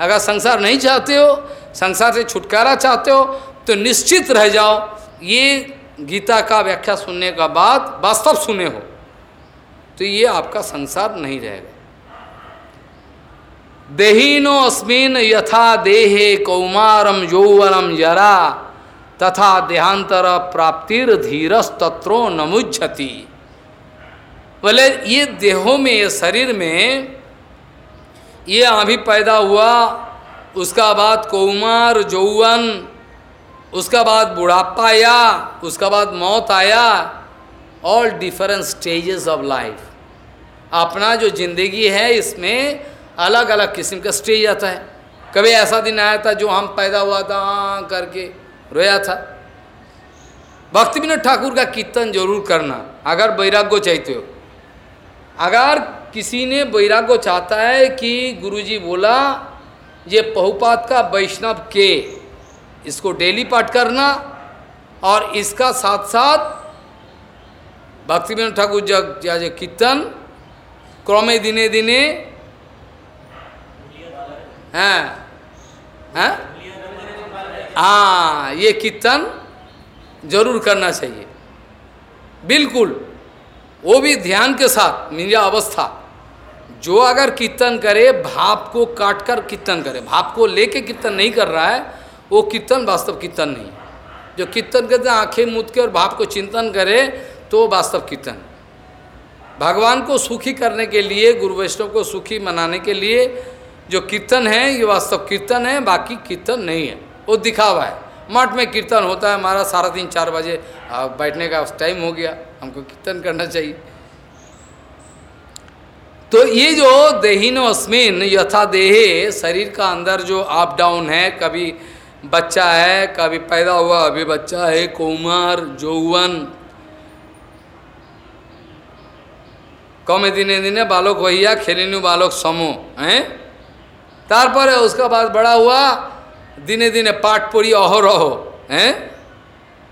अगर संसार नहीं चाहते हो, संसार से छुटकारा चाहते हो तो निश्चित रह जाओ। ये गीता का व्याख्या सुनने का बाद वास्तव सुने हो तो ये आपका संसार नहीं रहेगा। देहीनो अस्मिन यथा देहे कौमारम यौवनम जरा तथा देहांतर प्राप्तिर धीरस तत्रो नमुझती बोले, ये देहों में ये शरीर में ये अभी पैदा हुआ, उसका बाद कौमार जौवन, उसका बाद बुढ़ापा आया, उसका बाद मौत आया all different stages of life अपना जो ज़िंदगी है, इसमें अलग अलग किस्म का स्टेज आता है। कभी ऐसा दिन आया था जो हम पैदा हुआ था हाँ करके रोया था। भक्ति विनोद ठाकुर का कीर्तन ज़रूर करना, अगर वैराग्य चाहते हो। अगर किसी ने वैराग्य चाहता है कि गुरुजी बोला, ये पहुपात का वैष्णव के? इसको डेली पाठ करना और इसका साथ साथ भक्ति विनोद ठाकुर जग जो कीर्तन, क्रमे दिने दिने हैं हैं? हाँ ये कीर्तन ज़रूर करना चाहिए। बिल्कुल, वो भी ध्यान के साथ मिर्ज़ा अवस्था। जो अगर कीर्तन करे, भाप को काट कर कीर्तन करे। भाप को लेके कीर्तन नहीं कर रहा है, वो कीर्तन वास्तव कीर्तन नहीं। जो कीर्तन करते आँखें मुद के और भाप को चिंतन करे तो वास्तव कीर्तन। भगवान को सुखी करने के लिए, गुरु वैष्णव को सुखी मनाने के लिए जो कीर्तन है, ये वास्तव कीर्तन है, बाकी कीर्तन नहीं है। वो दिखावा है। मठ में कीर्तन होता है, हमारा सारा दिन चार बजे बैठने का टाइम हो गया। हमको कीर्तन करना चाहिए। तो ये जो देहीन अस्मिन यथा देहे, शरीर का अंदर जो अप डाउन है, कभी बच्चा है, कभी पैदा हुआ, अभी बच्चा है, कोमर, जौवन। कमे दिने दिने बालक वहिया खेलिनु बालक समो, हैं? तारपर उसका बाद बड़ा हुआ, दिने दिने पाठ पढ़ी अहो रहो हैं?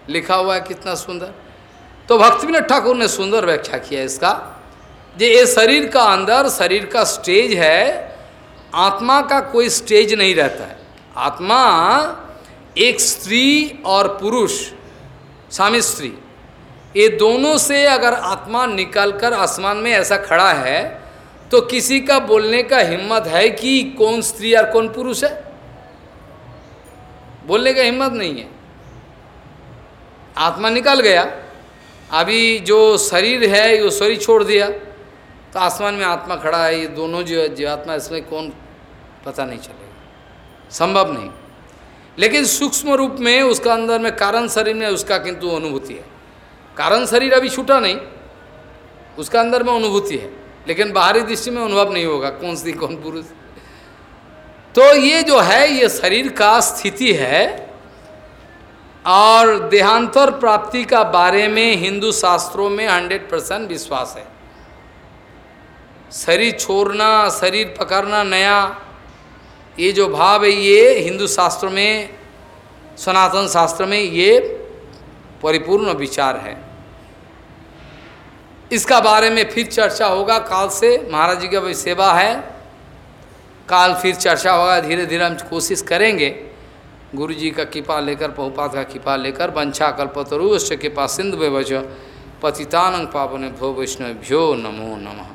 लिखा हुआ है, कितना सुंदर। तो भक्ति विनोद ठाकुर ने सुंदर व्याख्या किया इसका। जे ये शरीर का अंदर, शरीर का स्टेज है, आत्मा का कोई स्टेज नहीं रहता है। आत्मा एक स्त्री और पुरुष स्वामी स्त्री, ये दोनों से अगर आत्मा निकलकर आसमान में ऐसा खड़ा है तो किसी का बोलने का हिम्मत है कि कौन स्त्री और कौन पुरुष है? बोलने का हिम्मत नहीं है। आत्मा निकल गया, अभी जो शरीर है वो शरीर छोड़ दिया। तो आसमान में आत्मा खड़ा है, ये दोनों जो जीवात्मा, इसमें कौन पता नहीं चलेगा। संभव नहीं। लेकिन सूक्ष्म रूप में उसका अंदर में कारण शरीर में उसका किंतु अनुभूति है। कारण शरीर अभी छूटा नहीं, उसका अंदर में अनुभूति है, लेकिन बाहरी दृष्टि में अनुभव नहीं होगा, कौन सी, कौन पुरुष। तो ये जो है, ये शरीर का स्थिति है, और देहांतर प्राप्ति का बारे में हिंदू शास्त्रों में हंड्रेड परसेंट विश्वास है। शरीर छोड़ना, शरीर पकड़ना नया, ये जो भाव है ये हिंदू शास्त्र में, सनातन शास्त्र में ये परिपूर्ण विचार है। इसका बारे में फिर चर्चा होगा, काल से महाराज जी का सेवा है। काल फिर चर्चा होगा धीरे धीरे हम कोशिश करेंगे। गुरु जी का कृपा लेकर पहुपात का कृपा लेकर वंशा कल्पतरु उससे कृपा सिंधु व्यवच पतितानंग पावन भो वैष्णव भ्यो नमो नमः।